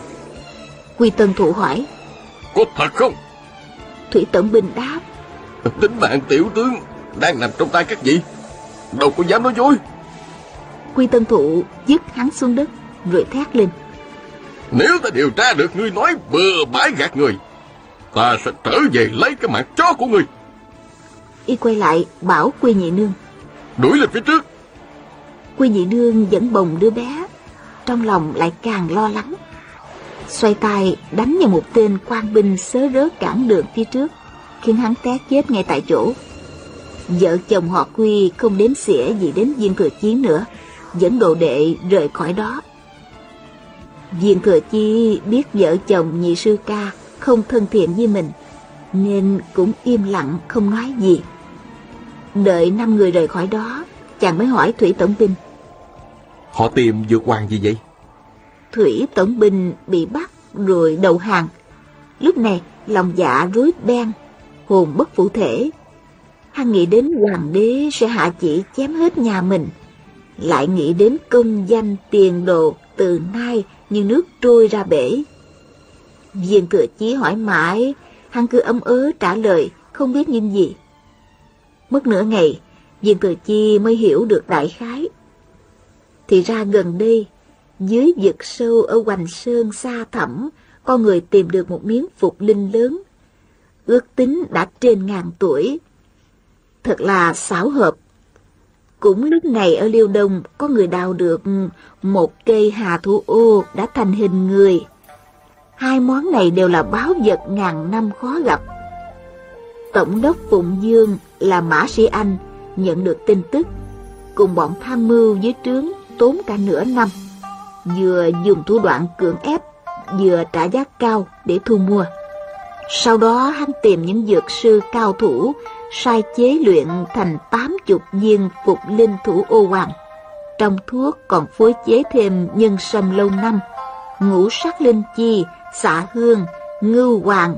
Quy Tân Thụ hỏi. Có thật không? Thủy Tổng Binh đáp. Tính mạng tiểu tướng đang nằm trong tay các vị. Đâu có dám nói dối. Quy Tân Thụ dứt hắn xuống đất, rồi thét lên. Nếu ta điều tra được ngươi nói bừa bãi gạt người, ta sẽ trở về lấy cái mạng chó của ngươi. Y quay lại bảo Quy Nhị Nương. Đuổi lên phía trước. Quy Nhị Nương vẫn bồng đứa bé, trong lòng lại càng lo lắng. Xoay tay đánh vào một tên quan binh sớ rớt cản đường phía trước, khiến hắn té chết ngay tại chỗ. Vợ chồng họ Quy không đếm xỉa gì đến viên thừa chí nữa, dẫn đồ đệ rời khỏi đó. Viên thừa chi biết vợ chồng nhị sư ca không thân thiện với mình, nên cũng im lặng không nói gì. Đợi năm người rời khỏi đó, chàng mới hỏi Thủy Tổng Binh. Họ tìm vượt hoàng gì vậy? Thủy Tổng Binh bị bắt rồi đầu hàng. Lúc này lòng dạ rối beng, hồn bất phụ thể. Hắn nghĩ đến hoàng đế sẽ hạ chỉ chém hết nhà mình. Lại nghĩ đến công danh tiền đồ từ nay như nước trôi ra bể. Viên thừa chí hỏi mãi, hắn cứ ấm ớ trả lời, không biết những gì. Mất nửa ngày, Diên thừa chi mới hiểu được đại khái. Thì ra gần đây, dưới vực sâu ở Hoành Sơn xa thẳm, con người tìm được một miếng phục linh lớn. Ước tính đã trên ngàn tuổi. Thật là xảo hợp. Cũng lúc này ở Liêu Đông có người đào được một cây hà thủ ô đã thành hình người. Hai món này đều là báo vật ngàn năm khó gặp. Tổng đốc Phụng Dương là Mã Sĩ Anh nhận được tin tức, cùng bọn tham mưu dưới trướng tốn cả nửa năm, vừa dùng thủ đoạn cưỡng ép, vừa trả giá cao để thu mua. Sau đó hắn tìm những dược sư cao thủ, sai chế luyện thành tám chục viên phục linh thủ ô hoàng. Trong thuốc còn phối chế thêm nhân sâm lâu năm, ngũ sắc linh chi, xạ hương, ngưu hoàng,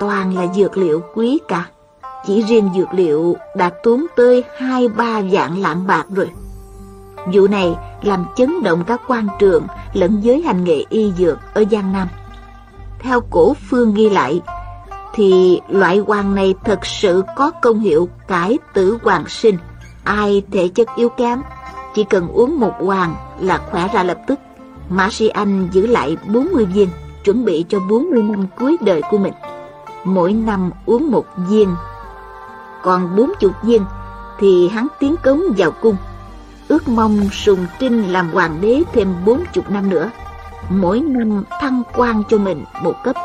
toàn là dược liệu quý cả. Chỉ riêng dược liệu đã tốn tới hai ba vạn lạng bạc rồi. Vụ này làm chấn động các quan trường lẫn giới hành nghề y dược ở Giang Nam. Theo cổ phương ghi lại, thì loại hoàng này thật sự có công hiệu cải tử hoàng sinh. Ai thể chất yếu kém, chỉ cần uống một hoàng là khỏe ra lập tức. Mã Sĩ Anh giữ lại 40 viên, chuẩn bị cho 40 năm cuối đời của mình. Mỗi năm uống một viên, còn 40 viên thì hắn tiến cống vào cung. Ước mong sùng trinh làm hoàng đế thêm 40 năm nữa, mỗi năm thăng quan cho mình một cấp.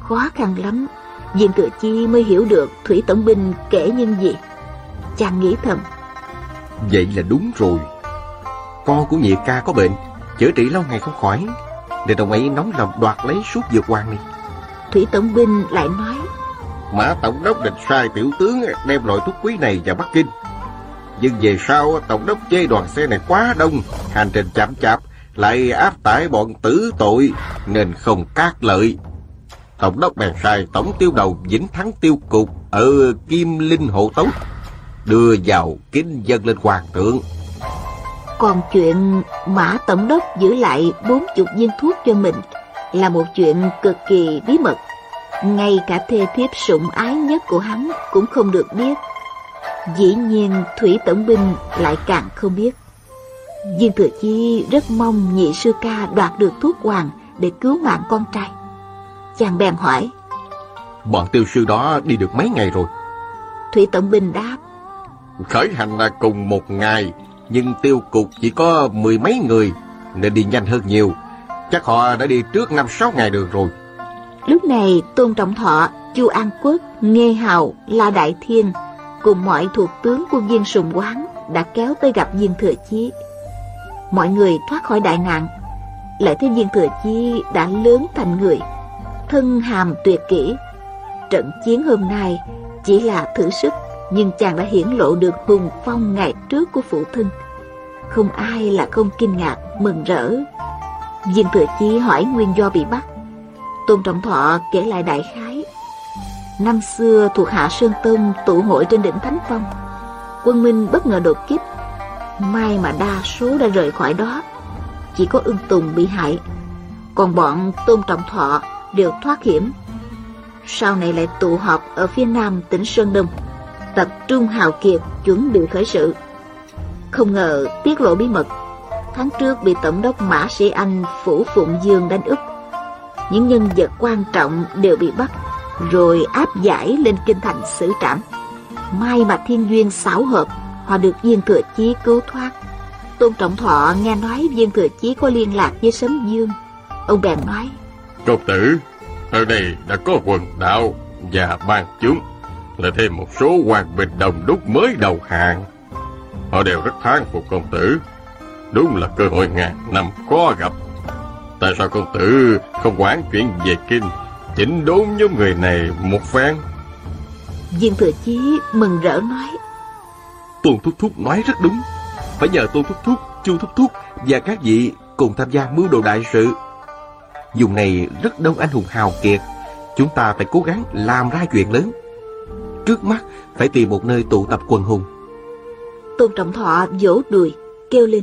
Khó khăn lắm, Viên Thừa Chi mới hiểu được Thủy Tổng Binh kể những gì. Chàng nghĩ thầm. Vậy là đúng rồi. Con của nhị ca có bệnh, chữa trị lâu ngày không khỏi. Để đồng ấy nóng lòng đoạt lấy suốt dược hoàng này. Thủy Tổng Binh lại nói. Mã Tổng đốc định sai tiểu tướng đem loại thuốc quý này vào Bắc Kinh. Nhưng về sau Tổng đốc chê đoàn xe này quá đông, hành trình chậm chạp, lại áp tải bọn tử tội, nên không cát lợi. Tổng đốc bèn sai tổng tiêu đầu Vĩnh Thắng Tiêu Cục ở Kim Linh Hộ Tống, đưa vào kính dân lên hoàng thượng. Còn chuyện Mã Tổng đốc giữ lại bốn chục viên thuốc cho mình là một chuyện cực kỳ bí mật. Ngay cả thê thiếp sủng ái nhất của hắn cũng không được biết. Dĩ nhiên Thủy Tổng binh lại càng không biết. Viên Thừa Chi rất mong nhị sư ca đoạt được thuốc hoàng để cứu mạng con trai. Chàng bèn hỏi Bọn tiêu sư đó đi được mấy ngày rồi Thủy Tổng Binh đáp Khởi hành là cùng một ngày Nhưng tiêu cục chỉ có mười mấy người Nên đi nhanh hơn nhiều Chắc họ đã đi trước năm sáu ngày đường rồi này Tôn Trọng Thọ, Chu An Quốc, Nghê Hào, La Đại Thiên Cùng mọi thuộc tướng của viên sùng quán Đã kéo tới gặp viên thừa chí Mọi người thoát khỏi đại nạn Lại thấy viên thừa chí đã lớn thành người thân hàm tuyệt kỹ. Trận chiến hôm nay chỉ là thử sức, nhưng chàng đã hiển lộ được hùng phong ngày trước của phụ thân. Không ai là không kinh ngạc, mừng rỡ. Viên Thừa Chi hỏi nguyên do bị bắt. Tôn Trọng Thọ kể lại đại khái. Năm xưa thuộc hạ Sơn Tông tụ hội trên đỉnh Thánh Phong. Quân Minh bất ngờ đột kích. May mà đa số đã rời khỏi đó. Chỉ có ưng tùng bị hại. Còn bọn Tôn Trọng Thọ đều thoát hiểm. Sau này lại tụ họp ở phía nam tỉnh Sơn Đông, Tập trung hào kiệt chuẩn bị khởi sự. Không ngờ tiết lộ bí mật, Tháng trước bị Tổng đốc Mã Sĩ Anh Phủ Phụng Dương đánh úp. Những nhân vật quan trọng đều bị bắt, Rồi áp giải lên kinh thành xử trảm. May mà thiên duyên xảo hợp, Họ được viên thừa chí cứu thoát. Tôn Trọng Thọ nghe nói viên thừa chí có liên lạc với Sấm Dương. Ông bèn nói Công tử Ở đây đã có quần đạo Và ban chúng, Là thêm một số hoàng bình đồng đúc mới đầu hàng. Họ đều rất thán phục công tử. Đúng là cơ hội ngàn năm khó gặp. Tại sao công tử không quản chuyện về kinh Chỉnh đốn nhóm người này một phen? Viên thừa chí mừng rỡ nói. Tôn Thúc Thúc nói rất đúng. Phải nhờ Tôn Thúc Thúc, Chu Thúc Thúc Và các vị cùng tham gia mưu đồ đại sự. Dùng này rất đông anh hùng hào kiệt. Chúng ta phải cố gắng làm ra chuyện lớn. Trước mắt phải tìm một nơi tụ tập quần hùng. Tôn Trọng Thọ vỗ đùi Kêu lên.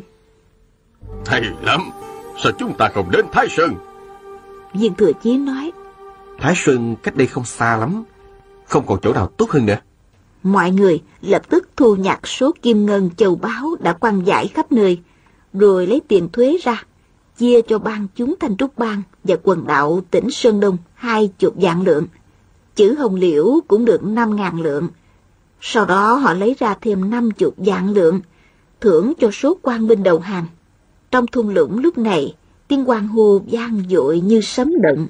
Hay lắm Sao chúng ta không đến Thái Sơn Viên Thừa Chí nói Thái Sơn cách đây không xa lắm Không còn chỗ nào tốt hơn nữa Mọi người lập tức thu nhặt số kim ngân châu báu đã quăng giải khắp nơi, rồi lấy tiền thuế ra, chia cho ban chúng thanh trúc bang và quần đạo tỉnh Sơn Đông hai chục vạn lượng. Chữ hồng liễu cũng được năm ngàn lượng. Sau đó họ lấy ra thêm năm chục vạn lượng, thưởng cho số quan binh đầu hàng. Trong thung lũng lúc này, tiếng quan hô vang dội như sấm động.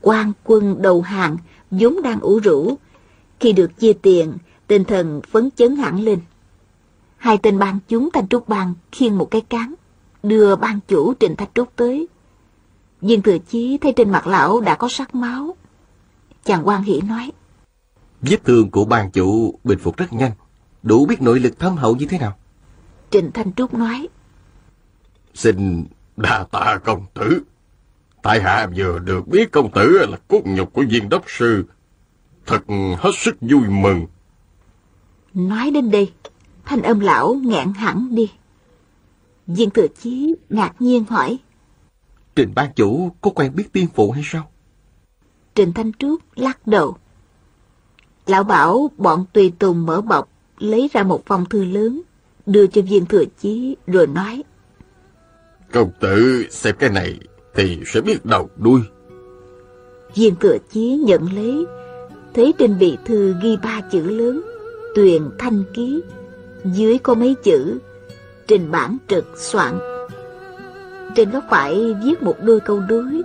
quan quân đầu hàng vốn đang ủ rũ. Khi được chia tiền, tinh thần phấn chấn hẳn lên. Hai tên ban chúng Thanh Trúc Bang khiêng một cái cán, đưa ban chủ Trình Thanh Trúc tới. Viên Thừa Chí thấy trên mặt lão đã có sắc máu. Chàng quan hỷ nói. Vết thương của ban chủ bình phục rất nhanh, đủ biết nội lực thâm hậu như thế nào. Trình Thanh Trúc nói. Xin đa tạ công tử. Tại hạ vừa được biết công tử là cốt nhục của viên đốc sư. Thật hết sức vui mừng. Nói đến đây, thanh âm lão ngẹn hẳn đi. Viên thừa chí ngạc nhiên hỏi. Trình ban chủ có quen biết tiên phụ hay sao? Trình Thanh Trúc lắc đầu. Lão bảo bọn tùy tùng mở bọc, lấy ra một phong thư lớn, đưa cho viên thừa chí rồi nói. Công tử xem cái này thì sẽ biết đầu đuôi. Viên cửa chí nhận lấy, thấy trên bị thư ghi ba chữ lớn tuyền thanh ký. Dưới có mấy chữ trình bản trực soạn. Trên đó phải viết một đôi câu đối.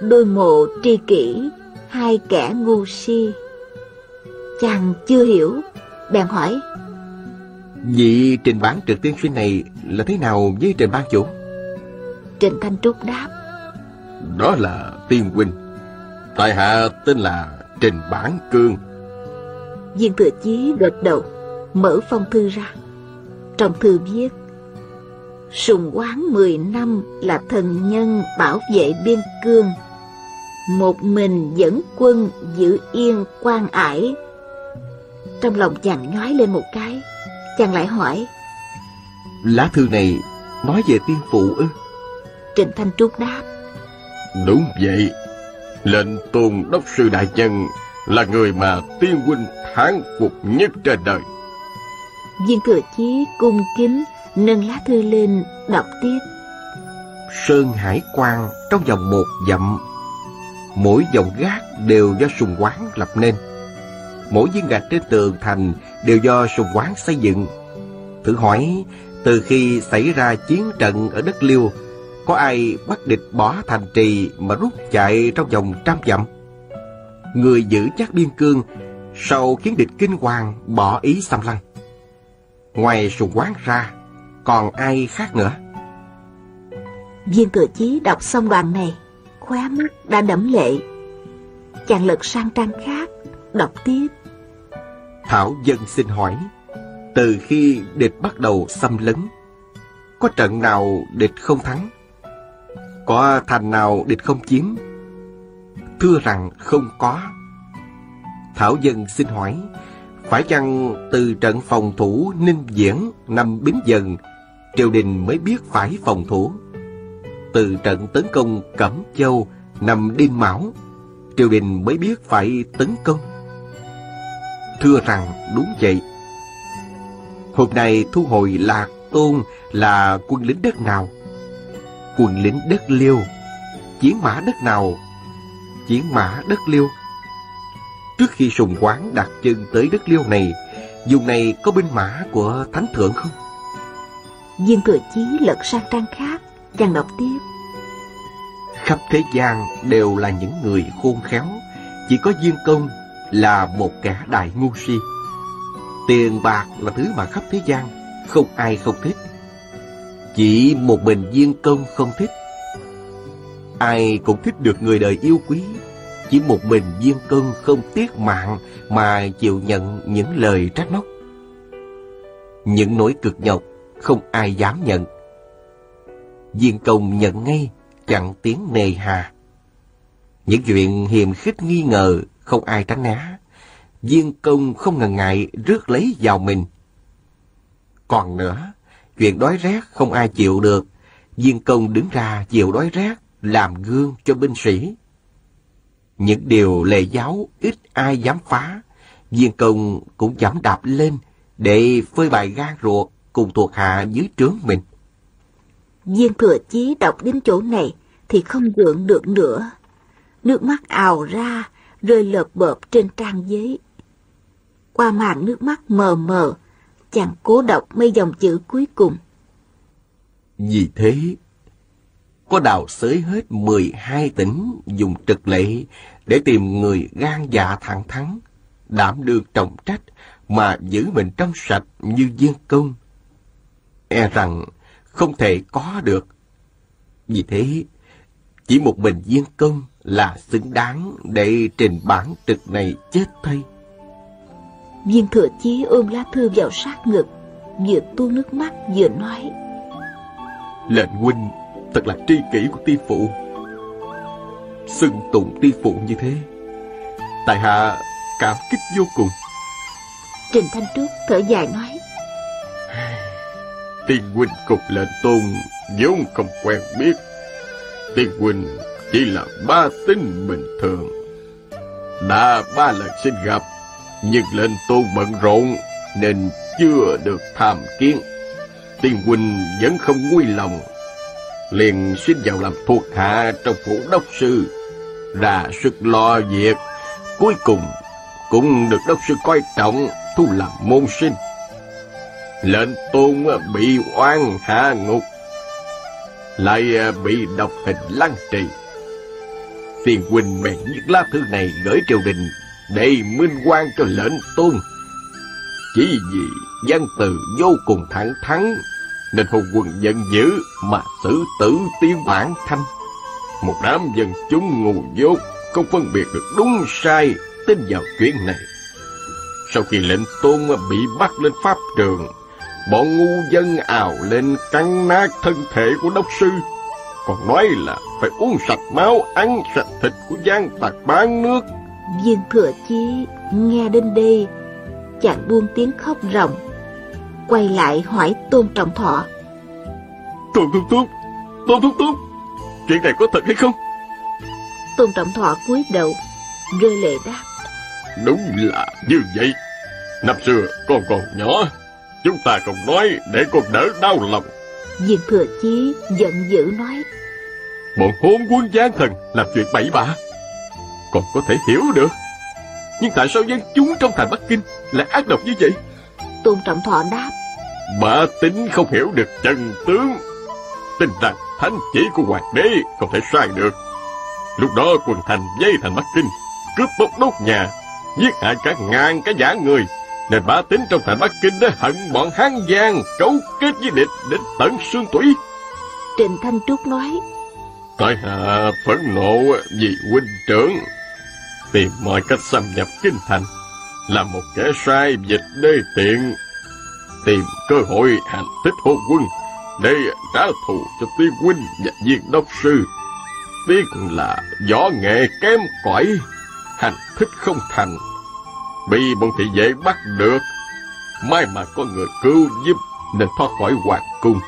Đôi mộ tri kỷ hai kẻ ngu si. Chàng chưa hiểu bèn hỏi vị trình bản trực tiên sinh này là thế nào với trình ban chủ? Trình thanh trúc đáp. Đó là tiên huynh tại hạ tên là trình bản cương. Viên thừa chí gật đầu Mở phong thư ra. Trong thư viết Sùng quán 10 năm là thần nhân bảo vệ biên cương. Một mình dẫn quân giữ yên quan ải. Trong lòng chàng nhói lên một cái Chàng lại hỏi Lá thư này nói về tiên phụ ư Trịnh Thanh Trúc đáp Đúng vậy Lệnh tôn đốc sư đại nhân Là người mà tiên huynh thán phục nhất trên đời. Viên thừa chí cung kính nâng lá thư lên đọc tiếp. Sơn Hải Quan trong vòng một dặm, mỗi dòng gác đều do sùng quán lập nên. Mỗi viên gạch trên tường thành đều do sùng quán xây dựng. Thử hỏi, từ khi xảy ra chiến trận ở đất Liêu, có ai bắt địch bỏ thành trì mà rút chạy trong vòng trăm dặm? Người giữ chắc biên cương sau khiến địch kinh hoàng bỏ ý xâm lăng. Ngoài sùng quán ra, còn ai khác nữa? Viên thừa chí đọc xong đoạn này, khóe mắt đã đẫm lệ. Chàng lật sang trang khác, đọc tiếp. Thảo dân xin hỏi, từ khi địch bắt đầu xâm lấn, có trận nào địch không thắng? Có thành nào địch không chiếm? Thưa rằng không có. Thảo dân xin hỏi, Phải chăng từ trận phòng thủ Ninh diễn năm Bính Dần, triều đình mới biết phải phòng thủ? Từ trận tấn công Cẩm Châu năm Đinh Mão, triều đình mới biết phải tấn công? Thưa rằng đúng vậy. Hôm nay thu hồi Lạc Tôn là quân lính đất nào? Quân lính đất Liêu. Chiến mã đất nào? Chiến mã đất Liêu. Trước khi Sùng Quán đặt chân tới đất Liêu này, vùng này có binh mã của Thánh Thượng không? Viên Thừa Chí lật sang trang khác, chàng đọc tiếp. Khắp thế gian đều là những người khôn khéo, chỉ có Viên Công là một kẻ đại ngu si. Tiền bạc là thứ mà khắp thế gian không ai không thích. Chỉ một mình Viên Công không thích. Ai cũng thích được người đời yêu quý, chỉ một mình Viên Công không tiếc mạng mà chịu nhận những lời trách móc. Những nỗi cực nhọc không ai dám nhận. Viên Công nhận ngay, chẳng tiếng nề hà. Những chuyện hiềm khích nghi ngờ không ai tránh né. Viên Công không ngần ngại rước lấy vào mình. Còn nữa, chuyện đói rét không ai chịu được. Viên Công đứng ra chịu đói rét, làm gương cho binh sĩ. Những điều lệ giáo ít ai dám phá, viên công cũng dám đạp lên để phơi bày gan ruột cùng thuộc hạ dưới trướng mình. Viên thừa chí đọc đến chỗ này thì không gượng được nữa. Nước mắt ào ra, rơi lợp bợp trên trang giấy. Qua màn nước mắt mờ mờ, chàng cố đọc mấy dòng chữ cuối cùng. Vì thế, có đào xới hết 12 tỉnh dùng trực lệ để tìm người gan dạ thẳng thắn, đảm được trọng trách mà giữ mình trong sạch như viên công. E rằng không thể có được. Vì thế, chỉ một mình viên công là xứng đáng để trình bản trực này chết thay. Viên thừa chí ôm lá thư vào sát ngực, vừa tuôn nước mắt vừa nói. Lệnh huynh thật là tri kỷ của ti phụ. Xưng tụng ti phụ như thế, tại hạ cảm kích vô cùng. Trình Thanh Trúc thở dài nói. Tiên huynh cục lệnh tôn vốn không quen biết. Tiên huynh chỉ là ba tính bình thường. Đã ba lần xin gặp, nhưng lệnh tôn bận rộn nên chưa được tham kiến. Tiên huynh vẫn không nguy lòng liền xin vào làm thuộc hạ trong phủ đốc sư, ra sức lo việc, cuối cùng cũng được đốc sư coi trọng thu làm môn sinh. Lệnh tôn bị oan hạ ngục, lại bị độc hình lăng trì. Tiền quỳnh bèn những lá thư này gửi triều đình để minh quan cho lệnh tôn. Chỉ vì văn từ vô cùng thẳng thắn nên hùng quân giận dữ mà xử tử tiêu bản thanh. Một đám dân chúng ngu dốt, không phân biệt được đúng sai, tin vào chuyện này. Sau khi lệnh tôn bị bắt lên pháp trường, bọn ngu dân ào lên cắn nát thân thể của đốc sư. Còn nói là phải uống sạch máu, ăn sạch thịt của gian tặc bán nước. Viên thừa chí nghe đến đây, chàng buông tiếng khóc ròng quay lại hỏi Tôn Trọng Thọ. Tôn Thúc Thúc, Tôn Thúc Thúc, chuyện này có thật hay không? Tôn Trọng Thọ cúi đầu, rơi lệ đáp. Đúng là như vậy. Năm xưa con còn nhỏ, chúng ta còn nói để con đỡ đau lòng. Viên Thừa Chí giận dữ nói. Bọn hôn quân gián thần làm chuyện bậy bạ. Còn có thể hiểu được. Nhưng tại sao dân chúng trong thành Bắc Kinh lại ác độc như vậy? Tôn Trọng Thọ đáp. Bả tính không hiểu được chân tướng Tin rằng thánh chỉ của hoàng đế không thể sai được Lúc đó quần thành dây thành Bắc Kinh Cướp bóc đốt nhà Giết hại cả ngàn cái giả người Nên bá tính trong thành Bắc Kinh đã hận bọn Hán Giang Cấu kết với địch đến tận xương tủy Trình Thanh Trúc nói Tại hạ phẫn nộ vì huynh trưởng Tìm mọi cách xâm nhập kinh thành Làm một kẻ sai dịch đê tiện tìm cơ hội hành thích hôn quân để trả thù cho tiên huynh và viên đốc sư. Tiếc là võ nghệ kém cỏi, hành thích không thành. Bị bọn thị vệ bắt được. May mà có người cứu giúp nên thoát khỏi hoàng cung.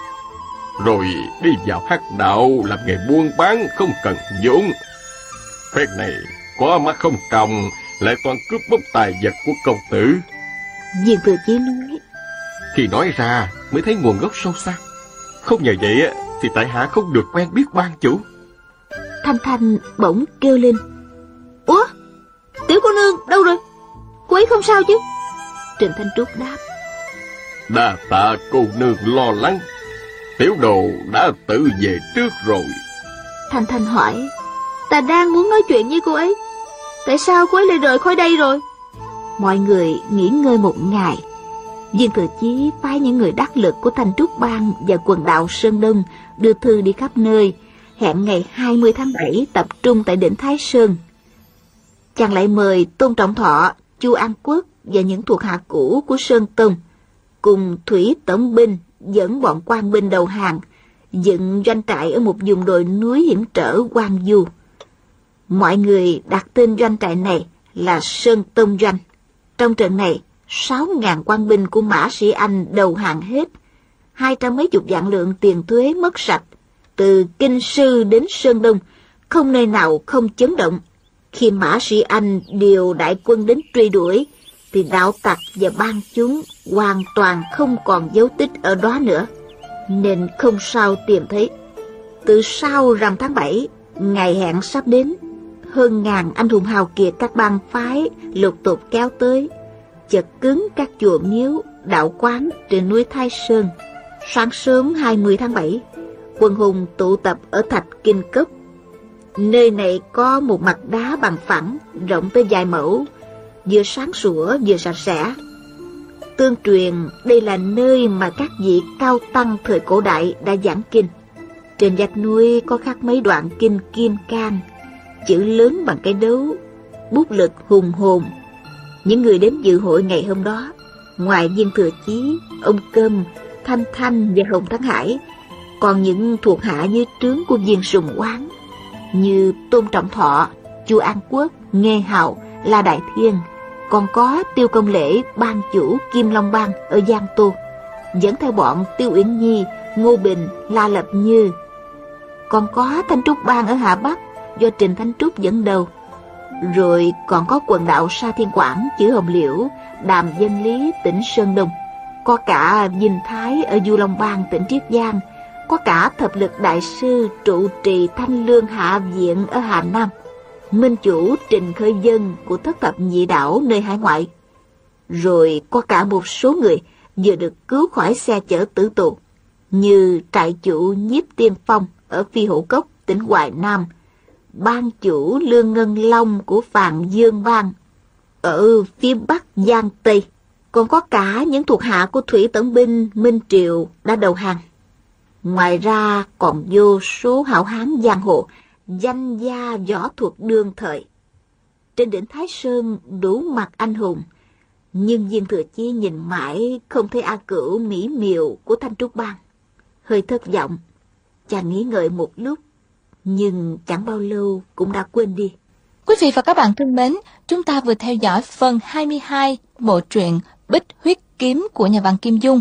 Rồi đi vào hắc đạo làm nghề buôn bán không cần vốn. Phép này có mắt không trồng lại toàn cướp bóc tài vật của công tử. Viên thừa chí nói, Khi nói ra mới thấy nguồn gốc sâu xa. Không nhờ vậy thì tại hạ không được quen biết ban chủ. Thanh Thanh bỗng kêu lên. Ủa? Tiểu cô nương đâu rồi? Cô ấy không sao chứ? Trịnh Thanh Trúc đáp. Đa tạ cô nương lo lắng. Tiểu đồ đã tự về trước rồi. Thanh Thanh hỏi. Ta đang muốn nói chuyện với cô ấy. Tại sao cô ấy lại rời khỏi đây rồi? Mọi người nghỉ ngơi một ngày. Viên Thừa Chí phái những người đắc lực của Thanh Trúc Bang và quần đạo Sơn Đông đưa thư đi khắp nơi, hẹn ngày 20 tháng 7 tập trung tại đỉnh Thái Sơn. Chàng lại mời Tôn Trọng Thọ, Chu An Quốc và những thuộc hạ cũ của Sơn Tông cùng Thủy Tổng binh dẫn bọn quan binh đầu hàng dựng doanh trại ở một vùng đồi núi hiểm trở Quang Du. Mọi người đặt tên doanh trại này là Sơn Tông Doanh. Trong trận này, 6.000 quan binh của Mã Sĩ Anh đầu hàng hết. Hai trăm mấy chục vạn lượng tiền thuế mất sạch. Từ Kinh Sư đến Sơn Đông, không nơi nào không chấn động. Khi Mã Sĩ Anh điều đại quân đến truy đuổi, thì đạo tặc và ban chúng hoàn toàn không còn dấu tích ở đó nữa. Nên không sao tìm thấy. Từ sau rằm tháng 7, ngày hẹn sắp đến, hơn ngàn anh hùng hào kiệt các bang phái lục tục kéo tới, chật cứng các chùa miếu, đạo quán trên núi Thái Sơn. Sáng sớm 20 tháng 7, quân hùng tụ tập ở Thạch Kinh Cốc. Nơi này có một mặt đá bằng phẳng, rộng tới vài mẫu, vừa sáng sủa vừa sạch sẽ. Tương truyền đây là nơi mà các vị cao tăng thời cổ đại đã giảng kinh. Trên vách núi có khắc mấy đoạn kinh kim cang, chữ lớn bằng cái đấu, bút lực hùng hồn. Những người đến dự hội ngày hôm đó, ngoài viên thừa chí, ông Cơm, Thanh Thanh và Hồng Thắng Hải, còn những thuộc hạ dưới trướng của viên sùng quán như Tôn Trọng Thọ, Chu An Quốc, Nghê Hạo, La Đại Thiên, còn có Tiêu Công Lễ, ban chủ Kim Long Bang ở Giang Tô, dẫn theo bọn Tiêu Uyển Nhi, Ngô Bình, La Lập Như. Còn có Thanh Trúc Bang ở Hạ Bắc do Trình Thanh Trúc dẫn đầu. Rồi còn có quần đạo Sa Thiên Quảng, chữ Hồng Liễu, Đàm Dân Lý, tỉnh Sơn Đông. Có cả dinh Thái ở Du Long Bang, tỉnh Triết Giang. Có cả thập lực đại sư trụ trì Thanh Lương Hạ Viện ở Hà Nam. Minh chủ Trình Khơi Dân của thất thập nhị đảo nơi hải ngoại. Rồi có cả một số người vừa được cứu khỏi xe chở tử tù, như trại chủ Nhiếp Tiên Phong ở Phi Hữu Cốc, tỉnh Hoài Nam, ban chủ Lương Ngân Long của Phàn Dương Bang ở phía Bắc Giang Tây. Còn có cả những thuộc hạ của Thủy Tấn Binh Minh triệu đã đầu hàng. Ngoài ra còn vô số hảo hán giang hồ danh gia võ thuật đương thời. Trên đỉnh Thái Sơn đủ mặt anh hùng, nhưng viên thừa chi nhìn mãi không thấy A Cửu mỹ miều của Thanh Trúc Bang. Hơi thất vọng, chàng nghĩ ngợi một lúc, nhưng chẳng bao lâu cũng đã quên đi. Quý vị và các bạn thân mến, chúng ta vừa theo dõi phần 22 bộ truyện Bích Huyết Kiếm của nhà văn Kim Dung.